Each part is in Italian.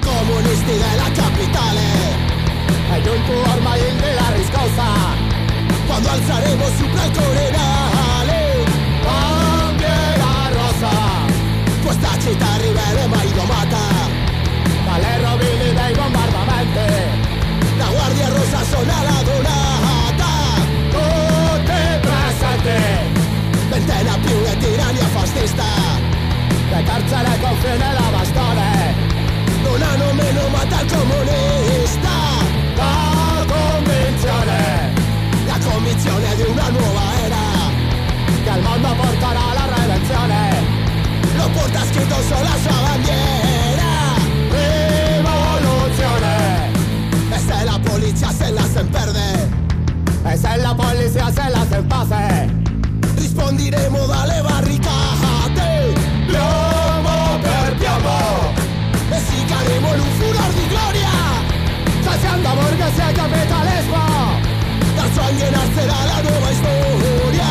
comunisti della capitale E non tu ormai nella riscossa Quando alzeremo su il coronale Bandiera rossa Questa città rivele mai domata Dalle rovine dei bombardamenti La guardia rossa suona la donata. Tutti presenti Ventena più e tirannia fascista. Le carcere confine la bastone Hanno meno mata il comunista La convinzione La convinzione di una nuova era Che il mondo porterà alla redenzione. Lo porta scritto sulla sua bandiera. Rivoluzione. E se la polizia se la se perde E se la polizia se la se pase Rispondiremo dalle barricate favor que se llame Talesma. La sangre será la nueva historia.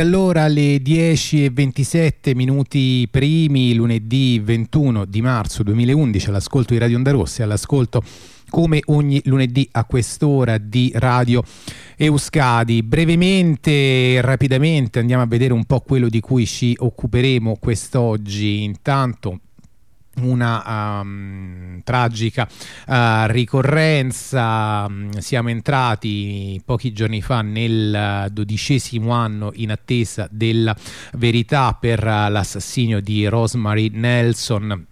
Allora alle 10 e 27 minuti primi, lunedì 21 di marzo 2011, all'ascolto di Radio Onda Rossa e all'ascolto come ogni lunedì a quest'ora di Radio Euskadi. Brevemente e rapidamente andiamo a vedere un po' quello di cui ci occuperemo quest'oggi. Intanto una um, tragica uh, ricorrenza. Um, siamo entrati pochi giorni fa nel dodicesimo anno in attesa della verità per uh, l'assassinio di Rosemary Nelson.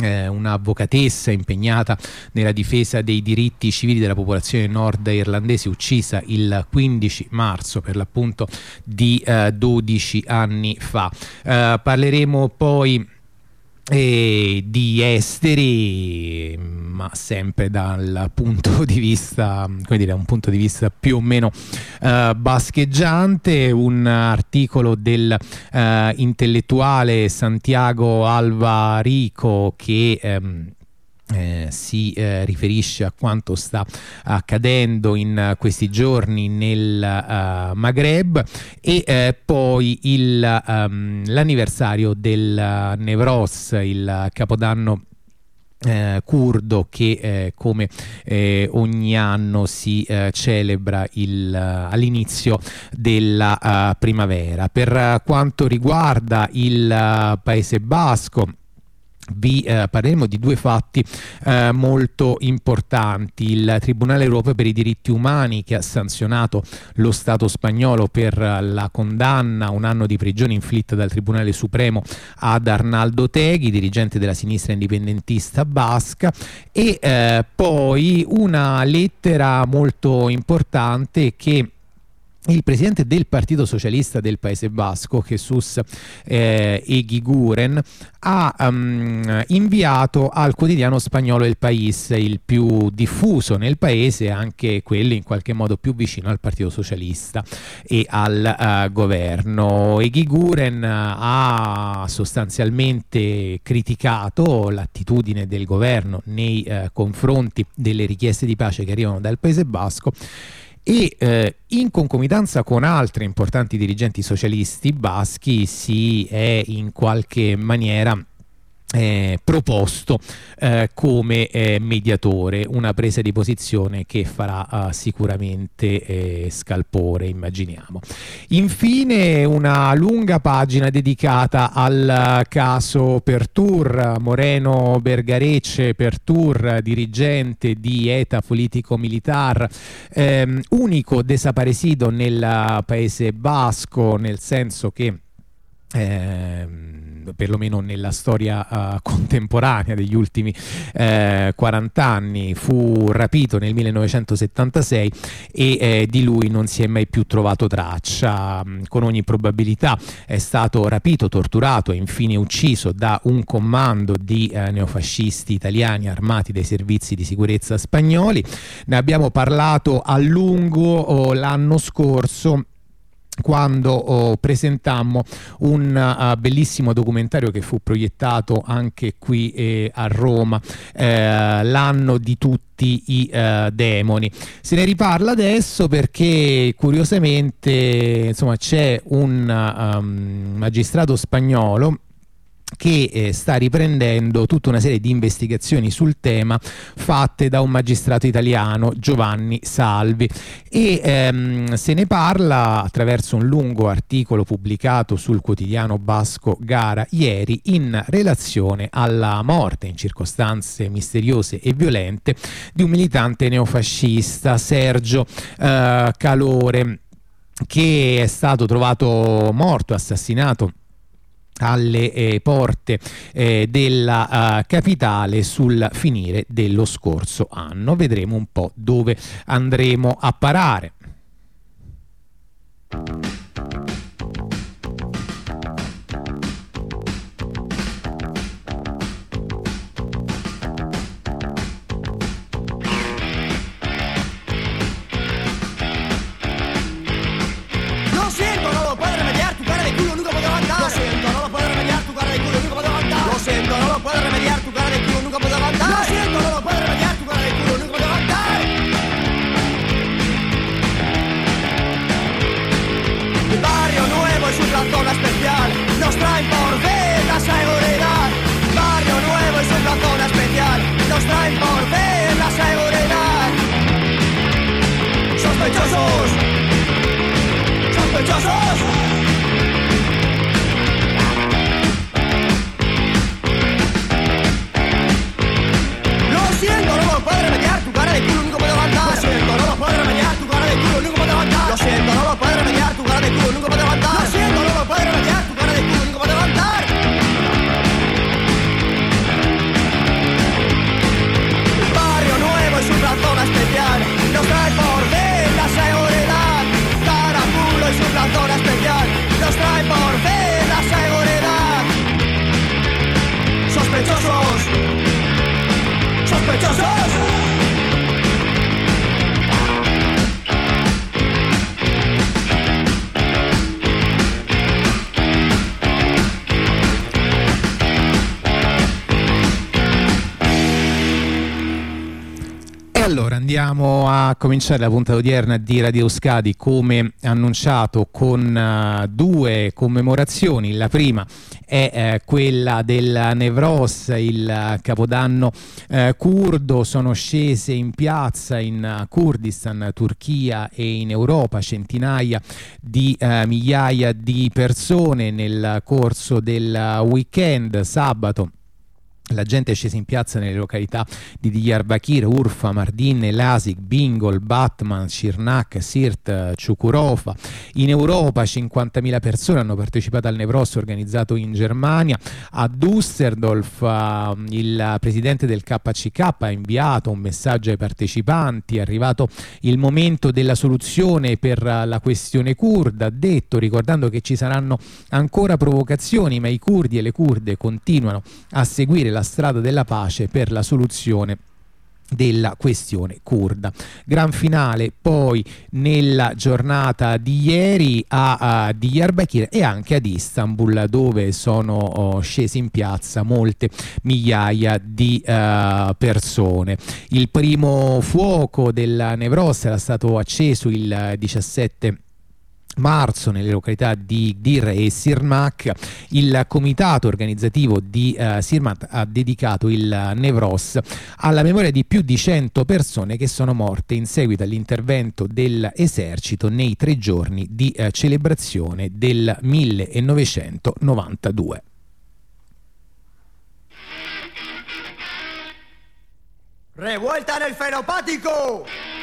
Eh, un'avvocatessa impegnata nella difesa dei diritti civili della popolazione nord irlandese uccisa il 15 marzo per l'appunto di eh, 12 anni fa. Eh, parleremo poi e di esteri, ma sempre dal punto di vista, come dire, un punto di vista più o meno uh, bascheggiante, un articolo del uh, intellettuale Santiago Alvarico che um, eh, si eh, riferisce a quanto sta accadendo in uh, questi giorni nel uh, Maghreb e eh, poi um, l'anniversario del uh, Nevros, il capodanno eh, curdo che eh, come eh, ogni anno si celebra il, all'inizio della primavera. Per quanto riguarda il Paese Basco, vi eh, parleremo di due fatti eh, molto importanti. Il Tribunale europeo per i diritti umani che ha sanzionato lo Stato spagnolo per la condanna a un anno di prigione inflitta dal Tribunale Supremo ad Arnaldo Teghi, dirigente della sinistra indipendentista basca, e eh, poi una lettera molto importante che il presidente del Partito Socialista del Paese Basco, Jesus eh, Eguiguren, ha um, inviato al quotidiano spagnolo El País, il più diffuso nel paese, anche quello in qualche modo più vicino al Partito Socialista e al uh, governo. Eguiguren ha sostanzialmente criticato l'attitudine del governo nei uh, confronti delle richieste di pace che arrivano dal Paese Basco e eh, in concomitanza con altri importanti dirigenti socialisti baschi si è in qualche maniera eh, proposto eh, come eh, mediatore, una presa di posizione che farà eh, sicuramente eh, scalpore, immaginiamo. Infine una lunga pagina dedicata al caso Pertur, Moreno Bergarecce Pertur, dirigente di ETA Politico Militar, ehm, unico desaparecido nel paese basco, nel senso che ehm, perlomeno nella storia uh, contemporanea degli ultimi eh, 40 anni, fu rapito nel 1976 e eh, di lui non si è mai più trovato traccia. Con ogni probabilità è stato rapito, torturato e infine ucciso da un comando di eh, neofascisti italiani armati dai servizi di sicurezza spagnoli. Ne abbiamo parlato a lungo oh, l'anno scorso quando oh, presentammo un uh, bellissimo documentario che fu proiettato anche qui eh, a Roma, eh, l'anno di tutti i uh, demoni. Se ne riparla adesso perché curiosamente insomma, c'è un um, magistrato spagnolo che eh, sta riprendendo tutta una serie di investigazioni sul tema fatte da un magistrato italiano, Giovanni Salvi, e ehm, se ne parla attraverso un lungo articolo pubblicato sul quotidiano basco Gara ieri in relazione alla morte in circostanze misteriose e violente di un militante neofascista, Sergio eh, Calore, che è stato trovato morto, assassinato alle eh, porte eh, della uh, capitale sul finire dello scorso anno. Vedremo un po' dove andremo a parare. Andiamo a cominciare la puntata odierna di Radio Euskadi come annunciato con uh, due commemorazioni. La prima è uh, quella del Nevros, il capodanno uh, curdo. Sono scese in piazza in Kurdistan, Turchia e in Europa centinaia di migliaia di persone nel corso del weekend sabato la gente è scesa in piazza nelle località di Diyarbakir, Urfa, Mardin, Lasik, Bingol, Batman, Shirnak, Sirt, Ciukurova. In Europa 50.000 persone hanno partecipato al Nevros organizzato in Germania. A Düsseldorf uh, il presidente del KCK ha inviato un messaggio ai partecipanti. È arrivato il momento della soluzione per la questione kurda. Ha detto, ricordando che ci saranno ancora provocazioni, ma i kurdi e le kurde continuano a seguire la strada della pace per la soluzione della questione kurda. Gran finale poi nella giornata di ieri a, a Diyarbakir e anche ad Istanbul dove sono oh, scesi in piazza molte migliaia di uh, persone. Il primo fuoco della Nevros era stato acceso il 17 marzo nelle località di Dir e Sirmak il comitato organizzativo di uh, Sirmak ha dedicato il Nevros alla memoria di più di 100 persone che sono morte in seguito all'intervento dell'esercito nei tre giorni di uh, celebrazione del 1992. Revuelta nel fenopatico!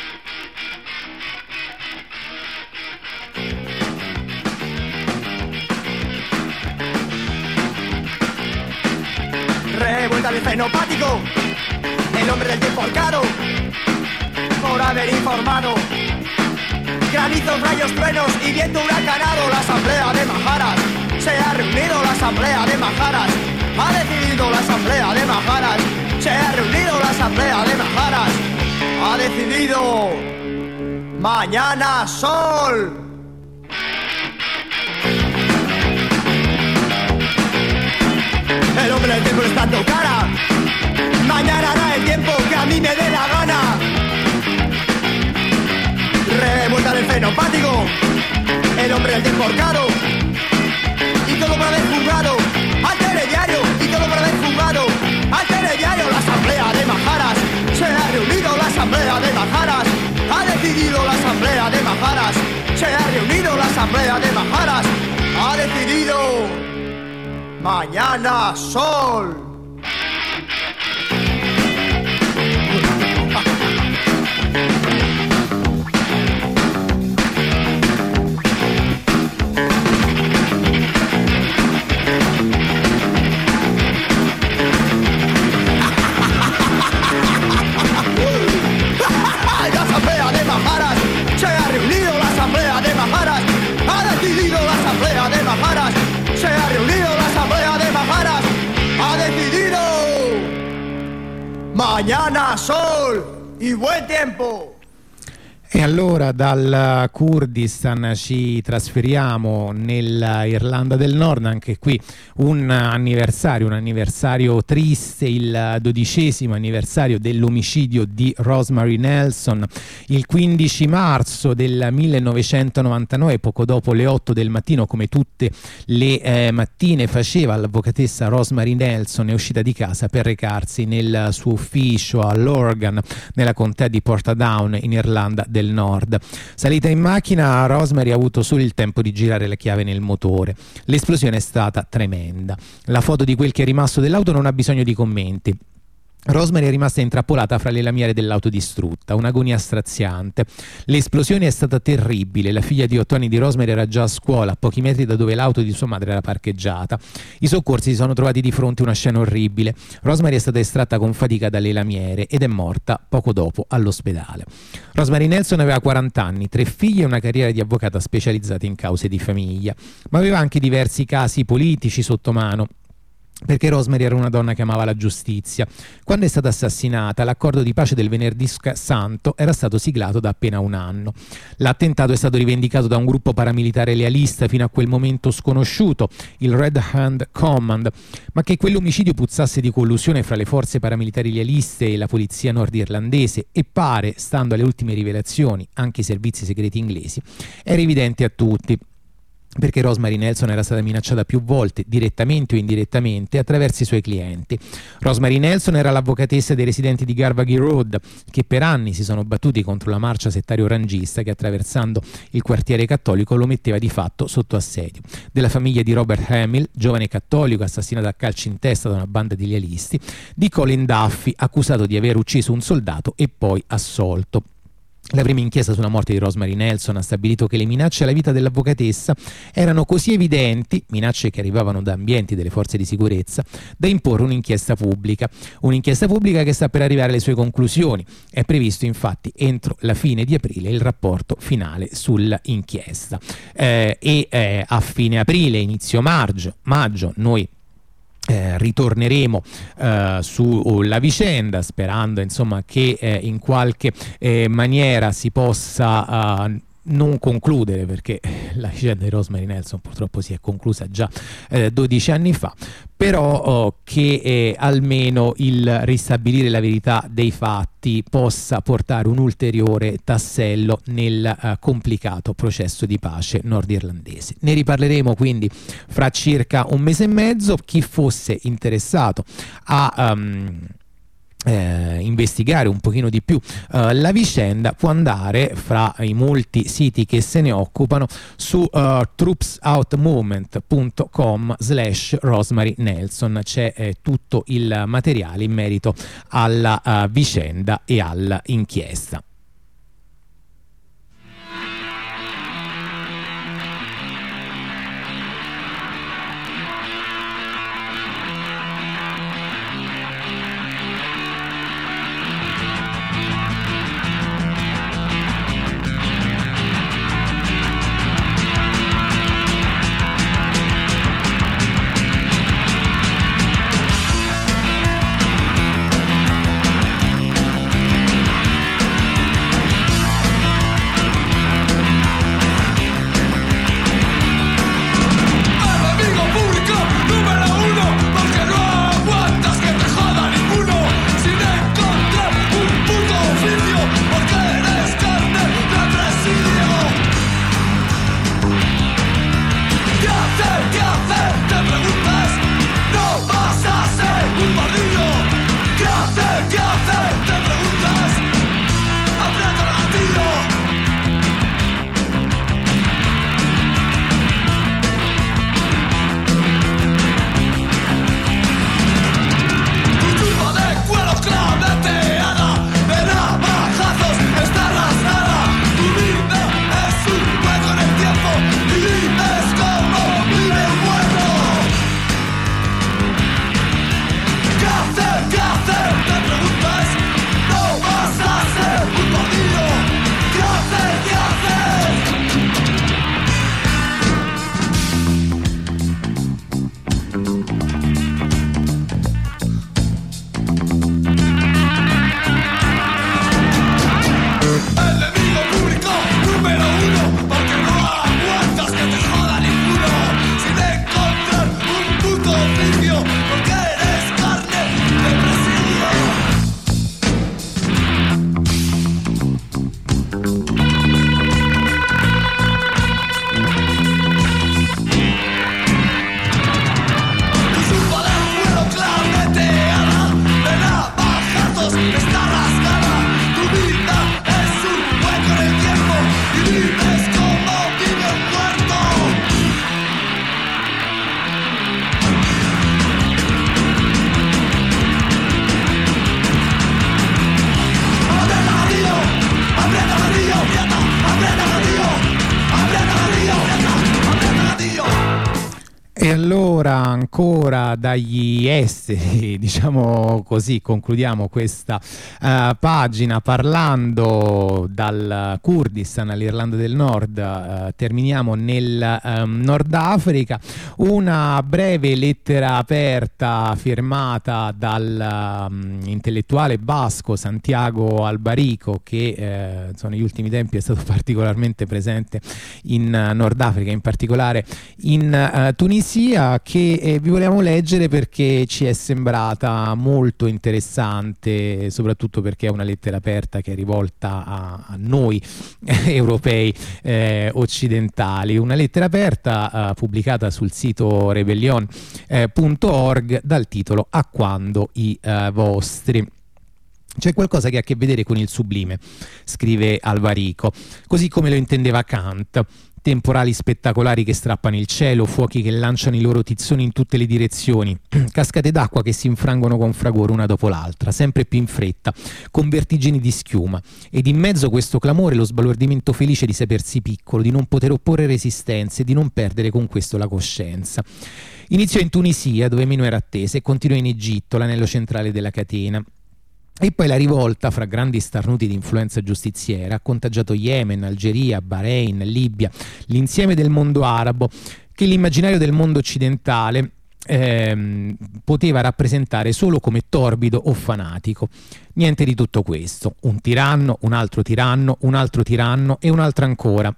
Remontar el fenopático, el hombre del tiempo caro, por haber informado. Granizos, rayos, truenos y viento huracanado, la asamblea de Majaras. Se ha reunido la asamblea de Majaras. Ha decidido la asamblea de Majaras. Se ha reunido la asamblea de Majaras. Ha decidido. Mañana sol. El hombre del tiempo está tu cara. Mañana hará el tiempo que a mí me dé la gana. Remontar el fenopático. El hombre del tiempo ahorcado. Y todo por haber jugado al telediario. Y todo por haber jugado al telediario. La asamblea de Majaras. Se ha reunido la asamblea de Majaras. Ha decidido la asamblea de Majaras. Se ha reunido la asamblea de Majaras. Ha decidido Mañana Sol. Dal Kurdistan ci trasferiamo nell'Irlanda del Nord, anche qui un anniversario, un anniversario triste, il dodicesimo anniversario dell'omicidio di Rosemary Nelson. Il 15 marzo del 1999, poco dopo le 8 del mattino, come tutte le eh, mattine faceva l'avvocatessa Rosemary Nelson, è uscita di casa per recarsi nel suo ufficio a Lorgan, nella contea di Portadown in Irlanda del Nord. Salita in macchina, Rosemary ha avuto solo il tempo di girare la chiave nel motore. L'esplosione è stata tremenda. La foto di quel che è rimasto dell'auto non ha bisogno di commenti. Rosemary è rimasta intrappolata fra le lamiere dell'auto distrutta, un'agonia straziante. L'esplosione è stata terribile, la figlia di otto anni di Rosemary era già a scuola, a pochi metri da dove l'auto di sua madre era parcheggiata. I soccorsi si sono trovati di fronte a una scena orribile. Rosemary è stata estratta con fatica dalle lamiere ed è morta poco dopo all'ospedale. Rosemary Nelson aveva 40 anni, tre figli e una carriera di avvocata specializzata in cause di famiglia, ma aveva anche diversi casi politici sotto mano perché Rosemary era una donna che amava la giustizia. Quando è stata assassinata, l'accordo di pace del venerdì santo era stato siglato da appena un anno. L'attentato è stato rivendicato da un gruppo paramilitare lealista fino a quel momento sconosciuto, il Red Hand Command, ma che quell'omicidio puzzasse di collusione fra le forze paramilitari lealiste e la polizia nordirlandese e pare, stando alle ultime rivelazioni, anche i servizi segreti inglesi, era evidente a tutti perché Rosemary Nelson era stata minacciata più volte, direttamente o indirettamente, attraverso i suoi clienti. Rosemary Nelson era l'avvocatessa dei residenti di Garvaghy Road, che per anni si sono battuti contro la marcia settario-rangista che attraversando il quartiere cattolico lo metteva di fatto sotto assedio. Della famiglia di Robert Hamill, giovane cattolico assassinato a calci in testa da una banda di lealisti, di Colin Duffy, accusato di aver ucciso un soldato e poi assolto. La prima inchiesta sulla morte di Rosemary Nelson ha stabilito che le minacce alla vita dell'avvocatessa erano così evidenti, minacce che arrivavano da ambienti delle forze di sicurezza, da imporre un'inchiesta pubblica. Un'inchiesta pubblica che sta per arrivare alle sue conclusioni. È previsto infatti entro la fine di aprile il rapporto finale sull'inchiesta. Eh, e eh, a fine aprile, inizio maggio, maggio noi eh, ritorneremo eh, sulla vicenda sperando insomma, che eh, in qualche eh, maniera si possa eh, non concludere perché la vicenda di Rosemary Nelson purtroppo si è conclusa già eh, 12 anni fa, però oh, che eh, almeno il ristabilire la verità dei fatti possa portare un ulteriore tassello nel eh, complicato processo di pace nordirlandese. Ne riparleremo quindi fra circa un mese e mezzo. Chi fosse interessato a... Um, eh, investigare un pochino di più. Eh, la vicenda può andare fra i molti siti che se ne occupano su uh, troopsoutmovement.com slash Rosemary Nelson. C'è eh, tutto il materiale in merito alla uh, vicenda e all'inchiesta esteri, così, concludiamo questa uh, pagina parlando dal Kurdistan all'Irlanda del Nord, uh, terminiamo nel um, Nord Africa, una breve lettera aperta firmata dal um, intellettuale basco Santiago Albarico che eh, negli ultimi tempi è stato particolarmente presente in uh, Nord Africa, in particolare in Tunisia che eh, vi volevamo leggere perché ci è sembrata molto interessante, soprattutto perché è una lettera aperta che è rivolta a, a noi europei eh, occidentali. Una lettera aperta eh, pubblicata sul sito rebellion.org eh, dal titolo A quando i eh, vostri. C'è qualcosa che ha a che vedere con il sublime, scrive Alvarico, così come lo intendeva Kant temporali spettacolari che strappano il cielo, fuochi che lanciano i loro tizzoni in tutte le direzioni, cascate d'acqua che si infrangono con fragore una dopo l'altra, sempre più in fretta, con vertigini di schiuma, ed in mezzo a questo clamore lo sbalordimento felice di sapersi piccolo, di non poter opporre resistenze, di non perdere con questo la coscienza. Iniziò in Tunisia, dove meno era attesa, e continuò in Egitto, l'anello centrale della catena. E poi la rivolta fra grandi starnuti di influenza giustiziera ha contagiato Yemen, Algeria, Bahrain, Libia, l'insieme del mondo arabo che l'immaginario del mondo occidentale ehm, poteva rappresentare solo come torbido o fanatico. Niente di tutto questo. Un tiranno, un altro tiranno, un altro tiranno e un altro ancora.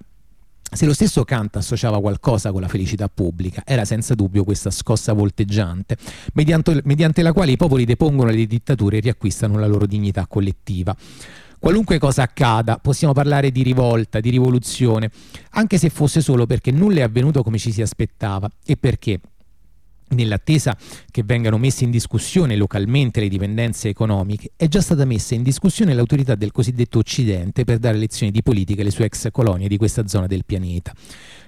Se lo stesso Kant associava qualcosa con la felicità pubblica, era senza dubbio questa scossa volteggiante, mediante, la quale i popoli depongono le dittature e riacquistano la loro dignità collettiva. Qualunque cosa accada, possiamo parlare di rivolta, di rivoluzione, anche se fosse solo perché nulla è avvenuto come ci si aspettava e perché nell'attesa che vengano messe in discussione localmente le dipendenze economiche, è già stata messa in discussione l'autorità del cosiddetto Occidente per dare lezioni di politica alle sue ex colonie di questa zona del pianeta.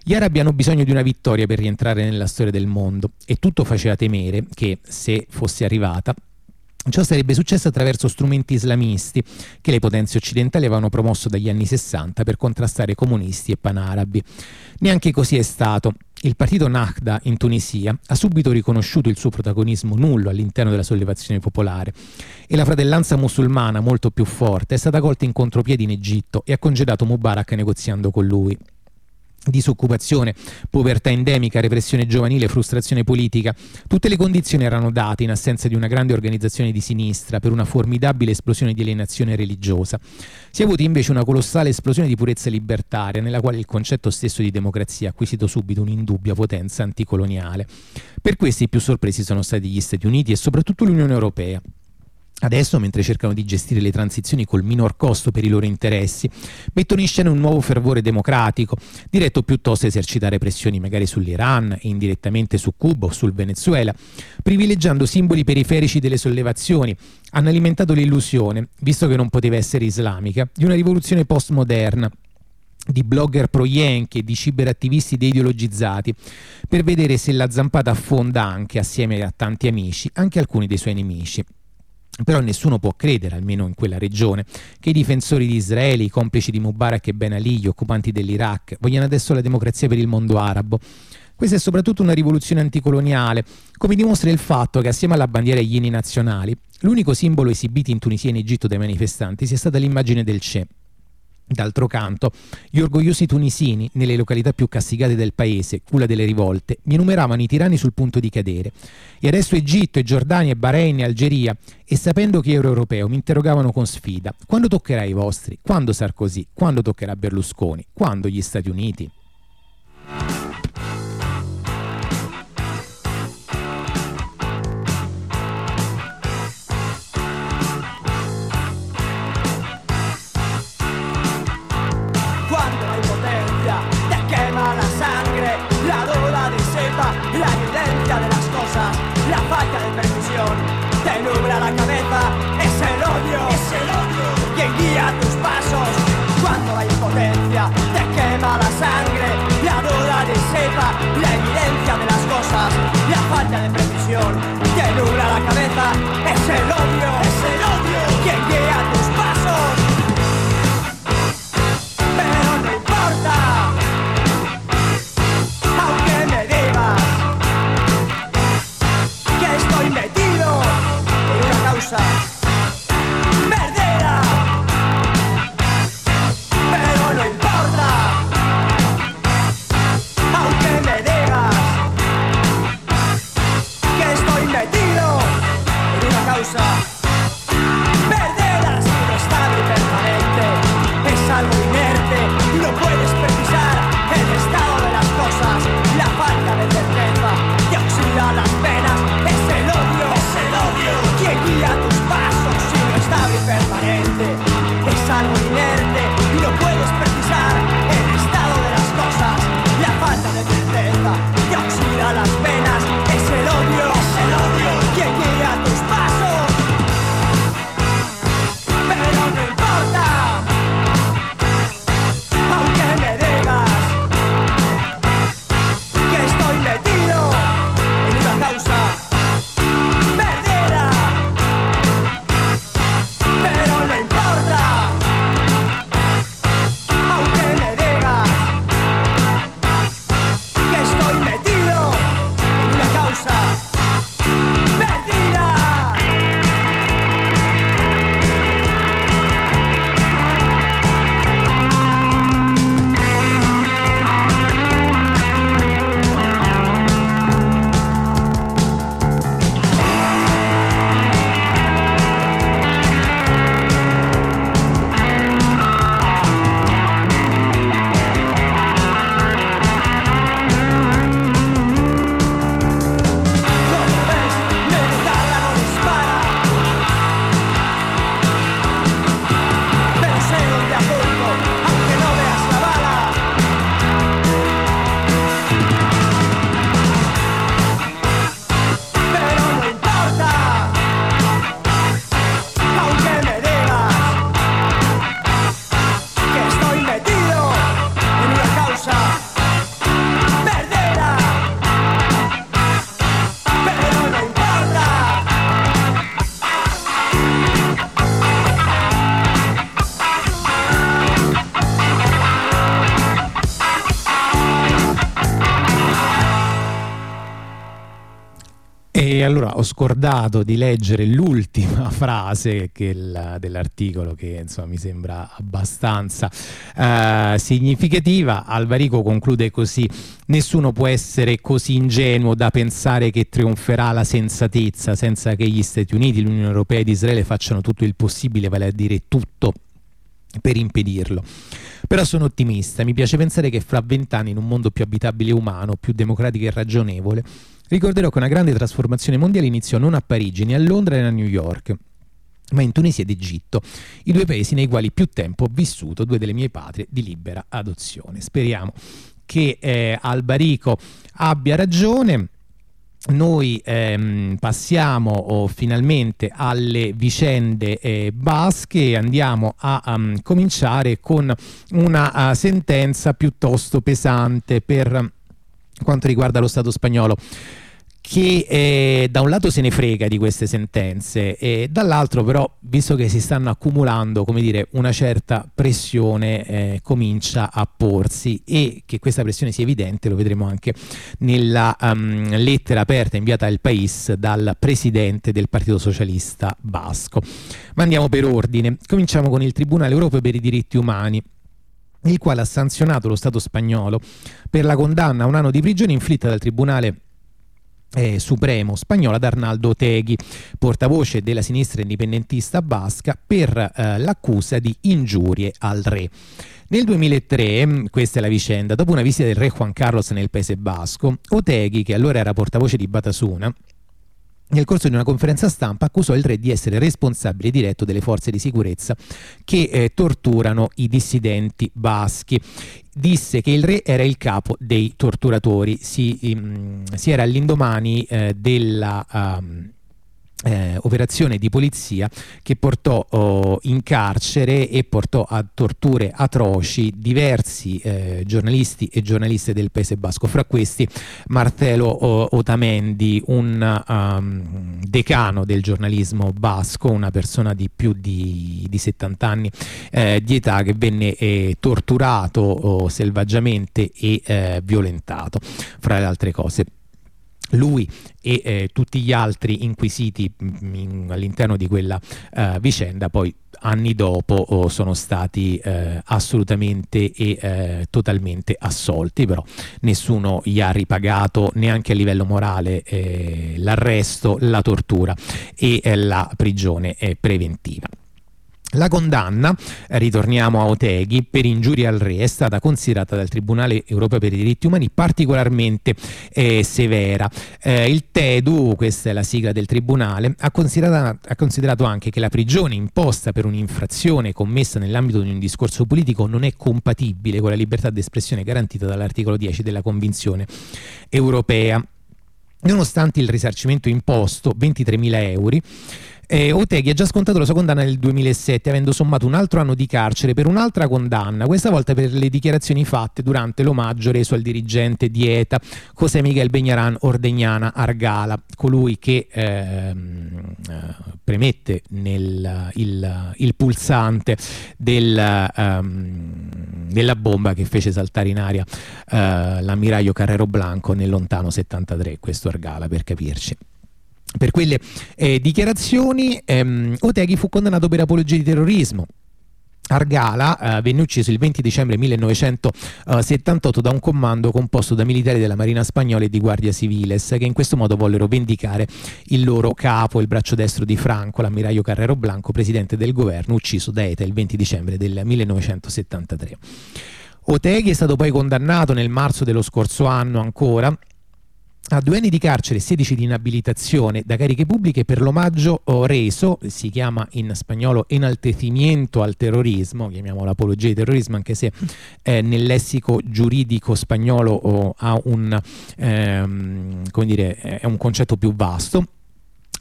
Gli arabi hanno bisogno di una vittoria per rientrare nella storia del mondo e tutto faceva temere che, se fosse arrivata, Ciò sarebbe successo attraverso strumenti islamisti che le potenze occidentali avevano promosso dagli anni 60 per contrastare comunisti e panarabi. Neanche così è stato. Il partito Nahda in Tunisia ha subito riconosciuto il suo protagonismo nullo all'interno della sollevazione popolare e la fratellanza musulmana, molto più forte, è stata colta in contropiedi in Egitto e ha congedato Mubarak negoziando con lui disoccupazione, povertà endemica, repressione giovanile, frustrazione politica. Tutte le condizioni erano date in assenza di una grande organizzazione di sinistra per una formidabile esplosione di alienazione religiosa. Si è avuta invece una colossale esplosione di purezza libertaria nella quale il concetto stesso di democrazia ha acquisito subito un'indubbia potenza anticoloniale. Per questo i più sorpresi sono stati gli Stati Uniti e soprattutto l'Unione Europea. Adesso, mentre cercano di gestire le transizioni col minor costo per i loro interessi, mettono in scena un nuovo fervore democratico, diretto piuttosto a esercitare pressioni magari sull'Iran e indirettamente su Cuba o sul Venezuela, privilegiando simboli periferici delle sollevazioni. Hanno alimentato l'illusione, visto che non poteva essere islamica, di una rivoluzione postmoderna di blogger pro-yankee e di ciberattivisti deideologizzati per vedere se la zampata affonda anche, assieme a tanti amici, anche alcuni dei suoi nemici. Però nessuno può credere, almeno in quella regione, che i difensori di Israele, i complici di Mubarak e Ben Ali, gli occupanti dell'Iraq, vogliano adesso la democrazia per il mondo arabo. Questa è soprattutto una rivoluzione anticoloniale, come dimostra il fatto che assieme alla bandiera e agli inni nazionali, l'unico simbolo esibito in Tunisia e in Egitto dai manifestanti sia stata l'immagine del Che, D'altro canto, gli orgogliosi tunisini, nelle località più castigate del paese, culla delle rivolte, enumeravano i tiranni sul punto di cadere. E adesso Egitto, e Giordania, Bahrain e Algeria, e sapendo che ero europeo, mi interrogavano con sfida: quando toccherà i vostri? Quando Sarkozy? Quando toccherà Berlusconi? Quando gli Stati Uniti? Allora ho scordato di leggere l'ultima frase dell'articolo che insomma, mi sembra abbastanza uh, significativa. Alvarico conclude così: Nessuno può essere così ingenuo da pensare che trionferà la sensatezza senza che gli Stati Uniti, l'Unione Europea ed Israele facciano tutto il possibile, vale a dire tutto per impedirlo. Però sono ottimista, mi piace pensare che fra vent'anni in un mondo più abitabile e umano, più democratico e ragionevole, Ricorderò che una grande trasformazione mondiale iniziò non a Parigi, né a Londra né a New York, ma in Tunisia ed Egitto, i due paesi nei quali più tempo ho vissuto, due delle mie patrie di libera adozione. Speriamo che eh, Albarico abbia ragione. Noi ehm, passiamo oh, finalmente alle vicende eh, basche e andiamo a um, cominciare con una uh, sentenza piuttosto pesante per quanto riguarda lo Stato spagnolo che eh, da un lato se ne frega di queste sentenze e dall'altro però visto che si stanno accumulando come dire una certa pressione eh, comincia a porsi e che questa pressione sia evidente lo vedremo anche nella um, lettera aperta inviata al País dal presidente del Partito Socialista Basco. Ma andiamo per ordine. Cominciamo con il Tribunale Europeo per i diritti umani il quale ha sanzionato lo Stato spagnolo per la condanna a un anno di prigione inflitta dal Tribunale eh, Supremo spagnolo ad Arnaldo Teghi, portavoce della sinistra indipendentista basca, per eh, l'accusa di ingiurie al re. Nel 2003, mm, questa è la vicenda, dopo una visita del re Juan Carlos nel paese basco, Otegui, che allora era portavoce di Batasuna, nel corso di una conferenza stampa accusò il re di essere responsabile diretto delle forze di sicurezza che eh, torturano i dissidenti baschi. Disse che il re era il capo dei torturatori, si, um, si era all'indomani eh, della... Um, eh, operazione di polizia che portò oh, in carcere e portò a torture atroci diversi eh, giornalisti e giornaliste del Paese Basco, fra questi Martelo oh, Otamendi, un um, decano del giornalismo basco, una persona di più di, di 70 anni eh, di età che venne eh, torturato oh, selvaggiamente e eh, violentato, fra le altre cose. Lui e eh, tutti gli altri inquisiti mm, in, all'interno di quella eh, vicenda poi anni dopo oh, sono stati eh, assolutamente e eh, totalmente assolti però nessuno gli ha ripagato neanche a livello morale eh, l'arresto, la tortura e eh, la prigione preventiva. La condanna, ritorniamo a Oteghi, per ingiuria al re è stata considerata dal Tribunale europeo per i diritti umani particolarmente eh, severa. Eh, il TEDU, questa è la sigla del Tribunale, ha considerato, ha considerato anche che la prigione imposta per un'infrazione commessa nell'ambito di un discorso politico non è compatibile con la libertà d'espressione garantita dall'articolo 10 della Convenzione europea. Nonostante il risarcimento imposto, 23.000 euro, eh, Oteghi ha già scontato la sua condanna nel 2007, avendo sommato un altro anno di carcere per un'altra condanna, questa volta per le dichiarazioni fatte durante l'omaggio reso al dirigente di ETA, José Miguel Begnaran Ordegnana Argala, colui che ehm, eh, premette nel, il, il, pulsante del, um, della bomba che fece saltare in aria uh, l'ammiraglio Carrero Blanco nel lontano 73, questo Argala per capirci. Per quelle eh, dichiarazioni ehm, Oteghi fu condannato per apologia di terrorismo. Argala eh, venne ucciso il 20 dicembre 1978 da un comando composto da militari della Marina Spagnola e di Guardia Civiles che in questo modo vollero vendicare il loro capo, il braccio destro di Franco, l'ammiraglio Carrero Blanco, presidente del governo, ucciso da ETA il 20 dicembre del 1973. Oteghi è stato poi condannato nel marzo dello scorso anno ancora a due anni di carcere e 16 di inabilitazione da cariche pubbliche per l'omaggio reso, si chiama in spagnolo enaltecimiento al terrorismo, chiamiamolo apologia di terrorismo, anche se eh, nel lessico giuridico spagnolo oh, un, ehm, dire, è un concetto più vasto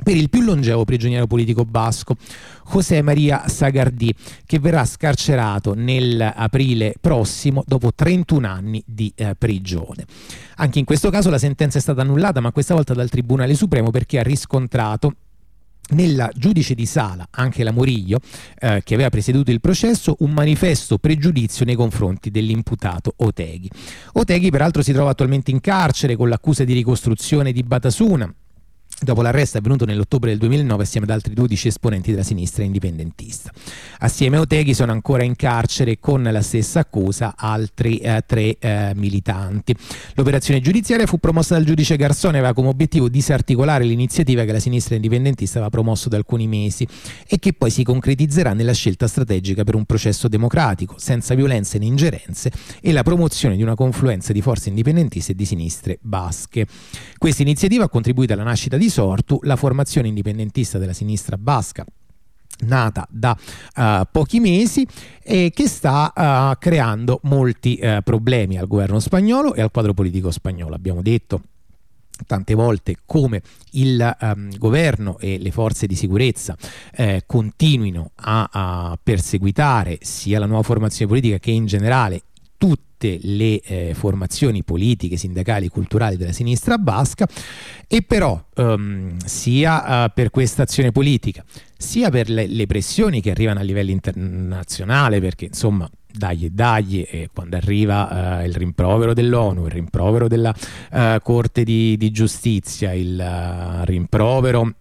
per il più longevo prigioniero politico basco, José María Sagardì, che verrà scarcerato nell'aprile prossimo dopo 31 anni di eh, prigione. Anche in questo caso la sentenza è stata annullata, ma questa volta dal Tribunale Supremo perché ha riscontrato nella giudice di sala, anche la Moriglio, eh, che aveva presieduto il processo, un manifesto pregiudizio nei confronti dell'imputato Oteghi. Oteghi peraltro si trova attualmente in carcere con l'accusa di ricostruzione di Batasuna, dopo l'arresto avvenuto nell'ottobre del 2009 assieme ad altri 12 esponenti della sinistra indipendentista. Assieme a Oteghi sono ancora in carcere con la stessa accusa altri eh, tre eh, militanti. L'operazione giudiziaria fu promossa dal giudice Garzone e aveva come obiettivo disarticolare l'iniziativa che la sinistra indipendentista aveva promosso da alcuni mesi e che poi si concretizzerà nella scelta strategica per un processo democratico, senza violenze né ingerenze e la promozione di una confluenza di forze indipendentiste e di sinistre basche. Questa iniziativa ha contribuito alla nascita di Sortu, la formazione indipendentista della sinistra basca nata da uh, pochi mesi e che sta uh, creando molti uh, problemi al governo spagnolo e al quadro politico spagnolo. Abbiamo detto tante volte come il um, governo e le forze di sicurezza eh, continuino a, a perseguitare sia la nuova formazione politica che in generale tutte le eh, formazioni politiche, sindacali, culturali della sinistra basca e però um, sia uh, per questa azione politica sia per le, le, pressioni che arrivano a livello internazionale perché insomma dagli e dagli e quando arriva uh, il rimprovero dell'ONU, il rimprovero della uh, Corte di, di Giustizia, il rimprovero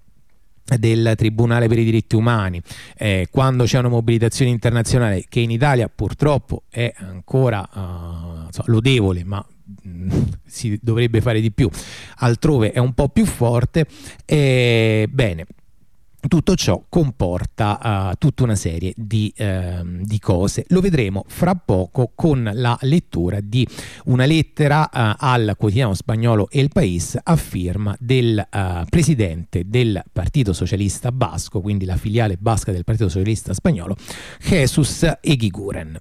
del Tribunale per i diritti umani, eh, quando c'è una mobilitazione internazionale che in Italia purtroppo è ancora uh, lodevole, ma mm, si dovrebbe fare di più, altrove è un po' più forte, eh, bene, tutto ciò comporta uh, tutta una serie di, uh, di, cose. Lo vedremo fra poco con la lettura di una lettera uh, al quotidiano spagnolo El País a firma del eh, presidente del Partito Socialista Basco, quindi la filiale basca del Partito Socialista Spagnolo, Jesus Eguiguren.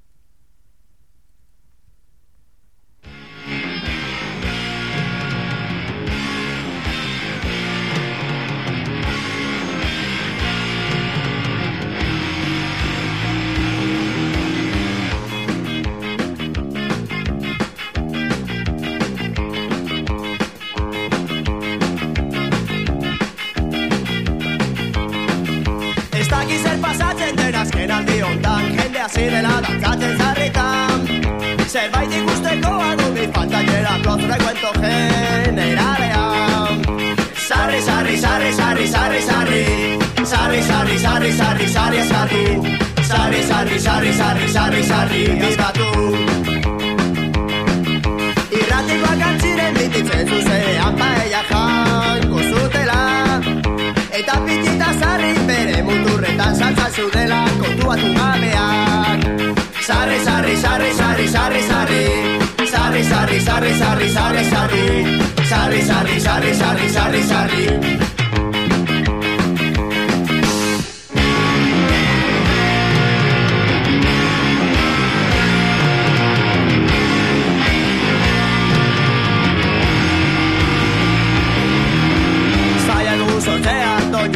ere hasi dela dantzatzen zarritan Zerbait ikusteko adubi falta jera klotra guento generalean Sarri, sarri, sarri, sarri, sarri, sarri Sarri, sarri, sarri, sarri, sarri, sarri Sarri, sarri, sarri, sarri, sarri, sarri, gizkatu Irratikoak antziren ditutzen zuzean paella jango zutela Eta pitita sarri muturretan saltza zudela kontuatu gabeak Sarri, sarri, sarri, sarri, sarri, sarri. Sarri, sarri, sarri, sarri, sarri, sarri. Sarri, sarri, sarri, sarri, sarri, sarri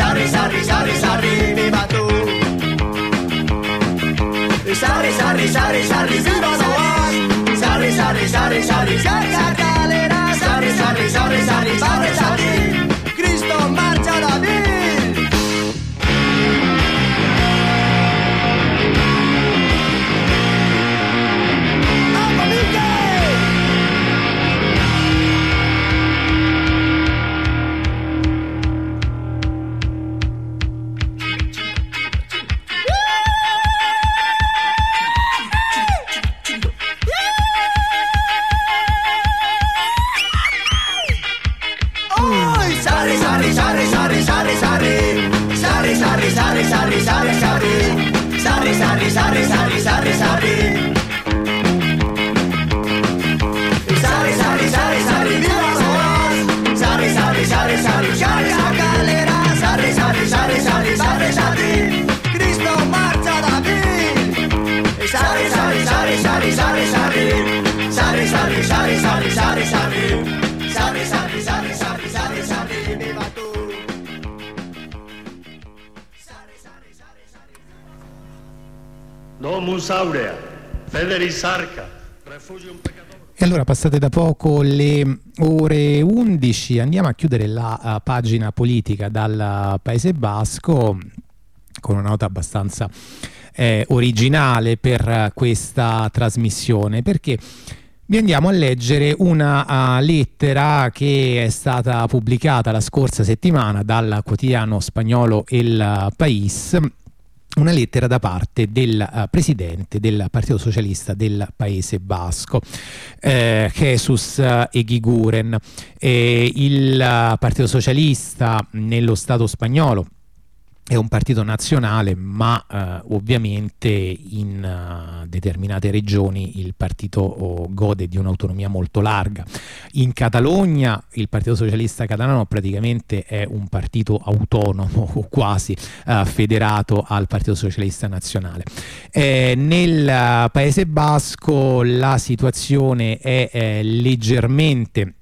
არის არის არის არის არის მიბატუ ის არის არის არის არის ზიბაზავას ის არის არის არის არის არის კალერას არის არის არის არის არის არის federis arca, refugium peccator. E allora passate da poco le ore 11, andiamo a chiudere la uh, pagina politica dal Paese Basco con una nota abbastanza eh, originale per uh, questa trasmissione perché vi andiamo a leggere una uh, lettera che è stata pubblicata la scorsa settimana dal quotidiano spagnolo El País una lettera da parte del uh, presidente del Partito Socialista del Paese Basco, eh, Jesus Eguiguren. Eh, il uh, Partito Socialista nello Stato spagnolo è un partito nazionale, ma eh, ovviamente in uh, determinate regioni il partito oh, gode di un'autonomia molto larga. In Catalogna il Partito Socialista Catalano praticamente è un partito autonomo o quasi uh, federato al Partito Socialista Nazionale. Eh, nel uh, Paese Basco la situazione è eh, leggermente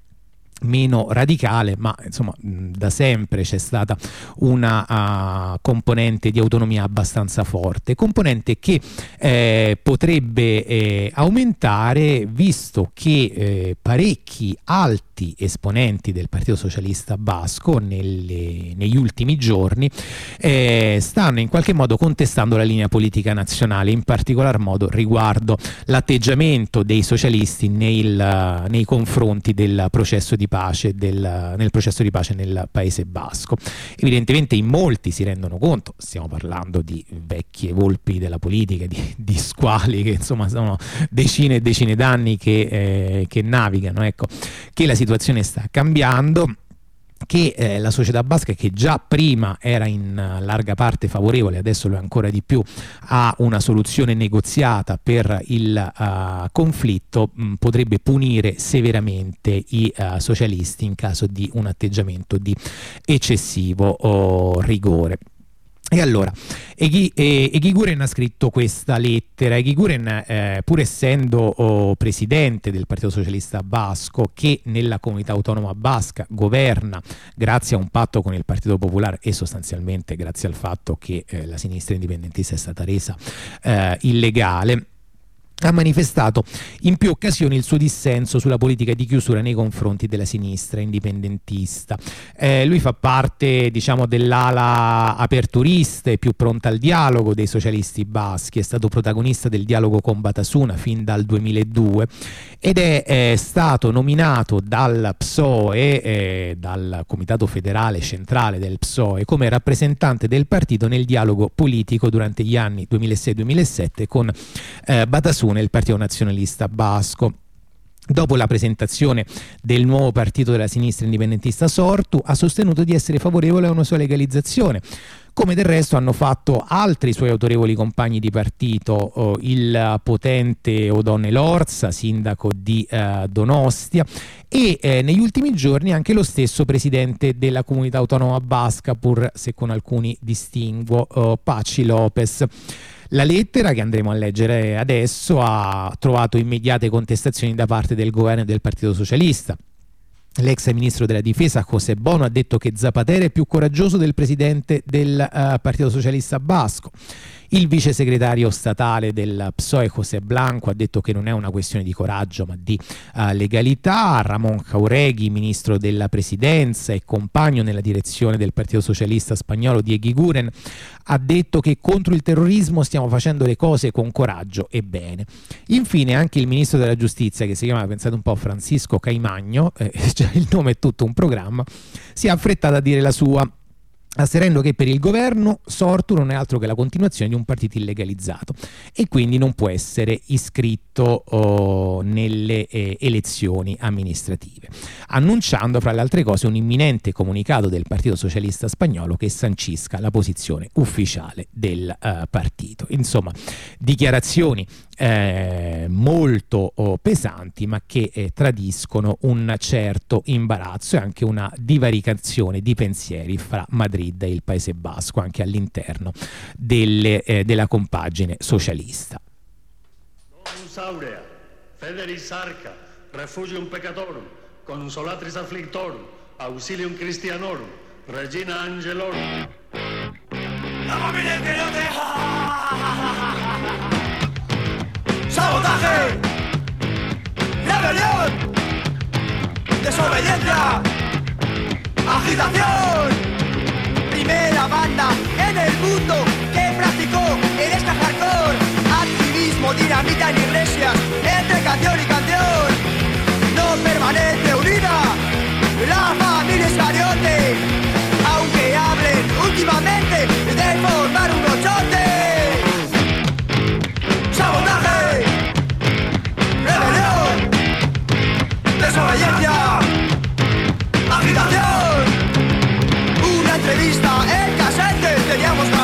meno radicale, ma insomma da sempre c'è stata una uh, componente di autonomia abbastanza forte, componente che eh, potrebbe eh, aumentare visto che eh, parecchi alti esponenti del Partito Socialista Basco nelle, negli ultimi giorni eh, stanno in qualche modo contestando la linea politica nazionale, in particolar modo riguardo l'atteggiamento dei socialisti nel, nei confronti del processo di pace del, nel processo di pace nel Paese Basco. Evidentemente in molti si rendono conto, stiamo parlando di vecchie volpi della politica, di, di squali che insomma sono decine e decine d'anni che, eh, che navigano, ecco, che la situazione sta cambiando che eh, la società basca, che già prima era in uh, larga parte favorevole, adesso lo è ancora di più, a una soluzione negoziata per il uh, conflitto, mh, potrebbe punire severamente i uh, socialisti in caso di un atteggiamento di eccessivo oh, rigore. E allora, Eghi, Eghiguren ha scritto questa lettera. Eghiguren, eh, pur essendo oh, presidente del Partito Socialista Basco, che nella comunità autonoma basca governa grazie a un patto con il Partito Popolare e sostanzialmente grazie al fatto che eh, la sinistra indipendentista è stata resa eh, illegale, ha manifestato in più occasioni il suo dissenso sulla politica di chiusura nei confronti della sinistra indipendentista. Eh, lui fa parte diciamo, dell'ala aperturista e più pronta al dialogo dei socialisti baschi, è stato protagonista del dialogo con Batasuna fin dal 2002 ed è, è stato nominato dal PSOE, eh, dal Comitato Federale Centrale del PSOE, come rappresentante del partito nel dialogo politico durante gli anni 2006-2007 con eh, Batasuna, il Partito Nazionalista Basco. Dopo la presentazione del nuovo partito della sinistra indipendentista Sortu, ha sostenuto di essere favorevole a una sua legalizzazione come del resto hanno fatto altri suoi autorevoli compagni di partito, oh, il potente Odone Lorza, sindaco di eh, Donostia, e eh, negli ultimi giorni anche lo stesso presidente della comunità autonoma basca, pur se con alcuni distinguo, oh, Paci Lopez. La lettera che andremo a leggere adesso ha trovato immediate contestazioni da parte del governo e del Partito Socialista. L'ex ministro della difesa José Bono ha detto che Zapatero è più coraggioso del presidente del uh, Partito Socialista Basco. Il vice segretario statale del PSOE José Blanco ha detto che non è una questione di coraggio ma di uh, legalità. Ramon Jauregui, ministro della presidenza e compagno nella direzione del Partito Socialista spagnolo di Eguiguren, ha detto che contro il terrorismo stiamo facendo le cose con coraggio e bene. Infine anche il ministro della giustizia che si chiama, pensate un po', Francisco Caimagno, eh, cioè il nome è tutto un programma, si è affrettato a dire la sua asserendo che per il governo Sortu non è altro che la continuazione di un partito illegalizzato. E quindi non può essere iscritto oh, nelle eh, elezioni amministrative, annunciando fra le altre cose un imminente comunicato del Partito Socialista Spagnolo che sancisca la posizione ufficiale del uh, partito. Insomma, dichiarazioni eh, molto oh, pesanti ma che eh, tradiscono un certo imbarazzo e anche una divaricazione di pensieri fra Madrid e il Paese Basco anche all'interno delle, eh, della compagine socialista. Saurea, Federis Arca, Refugium Peccatorum, Consolatris Afflictorum, Auxilium Christianorum, Regina Angelorum. Familia que no te... sabotaje, rebelión, desobediencia, agitación. Primera banda en el mundo que practicó el esta hardcore, activismo, dinamita en iglesias, entre canción y canción. No permanece unida la familia Iscariote, aunque hablen últimamente de formar un rochote. desobediencia, agitación. Una entrevista en casete teníamos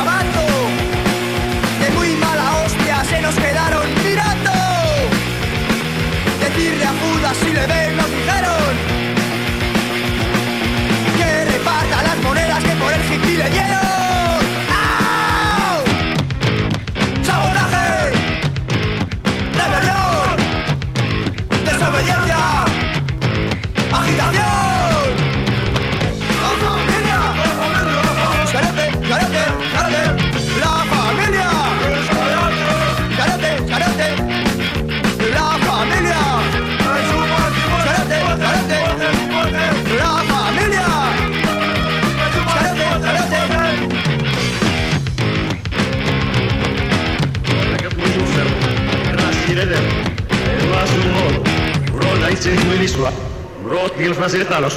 roda itzetuilisua, rot gilfasetalos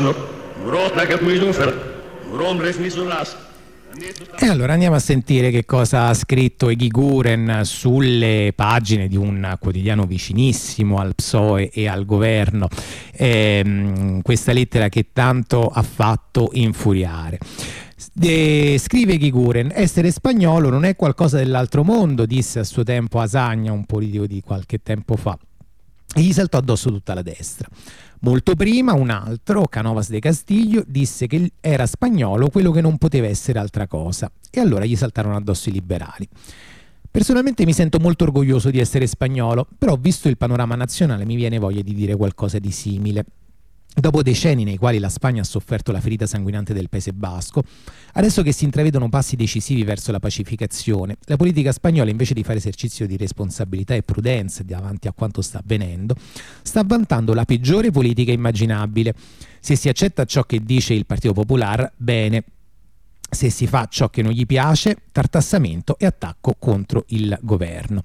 rot nakat muidunfer, rom res misulas, E allora andiamo a sentire che cosa ha scritto Eghi Guren sulle pagine di un quotidiano vicinissimo al PSOE e al governo, ehm, questa lettera che tanto ha fatto infuriare. De, scrive Giguren, essere spagnolo non è qualcosa dell'altro mondo, disse a suo tempo Asagna, un politico di qualche tempo fa, e gli saltò addosso tutta la destra. Molto prima un altro, Canovas de Castillo, disse che era spagnolo quello che non poteva essere altra cosa, e allora gli saltarono addosso i liberali. Personalmente mi sento molto orgoglioso di essere spagnolo, però visto il panorama nazionale mi viene voglia di dire qualcosa di simile. Dopo decenni nei quali la Spagna ha sofferto la ferita sanguinante del Paese Basco, adesso che si intravedono passi decisivi verso la pacificazione, la politica spagnola invece di fare esercizio di responsabilità e prudenza davanti a quanto sta avvenendo, sta vantando la peggiore politica immaginabile. Se si accetta ciò che dice il Partito Popolare, bene, se si fa ciò che non gli piace, tartassamento e attacco contro il governo.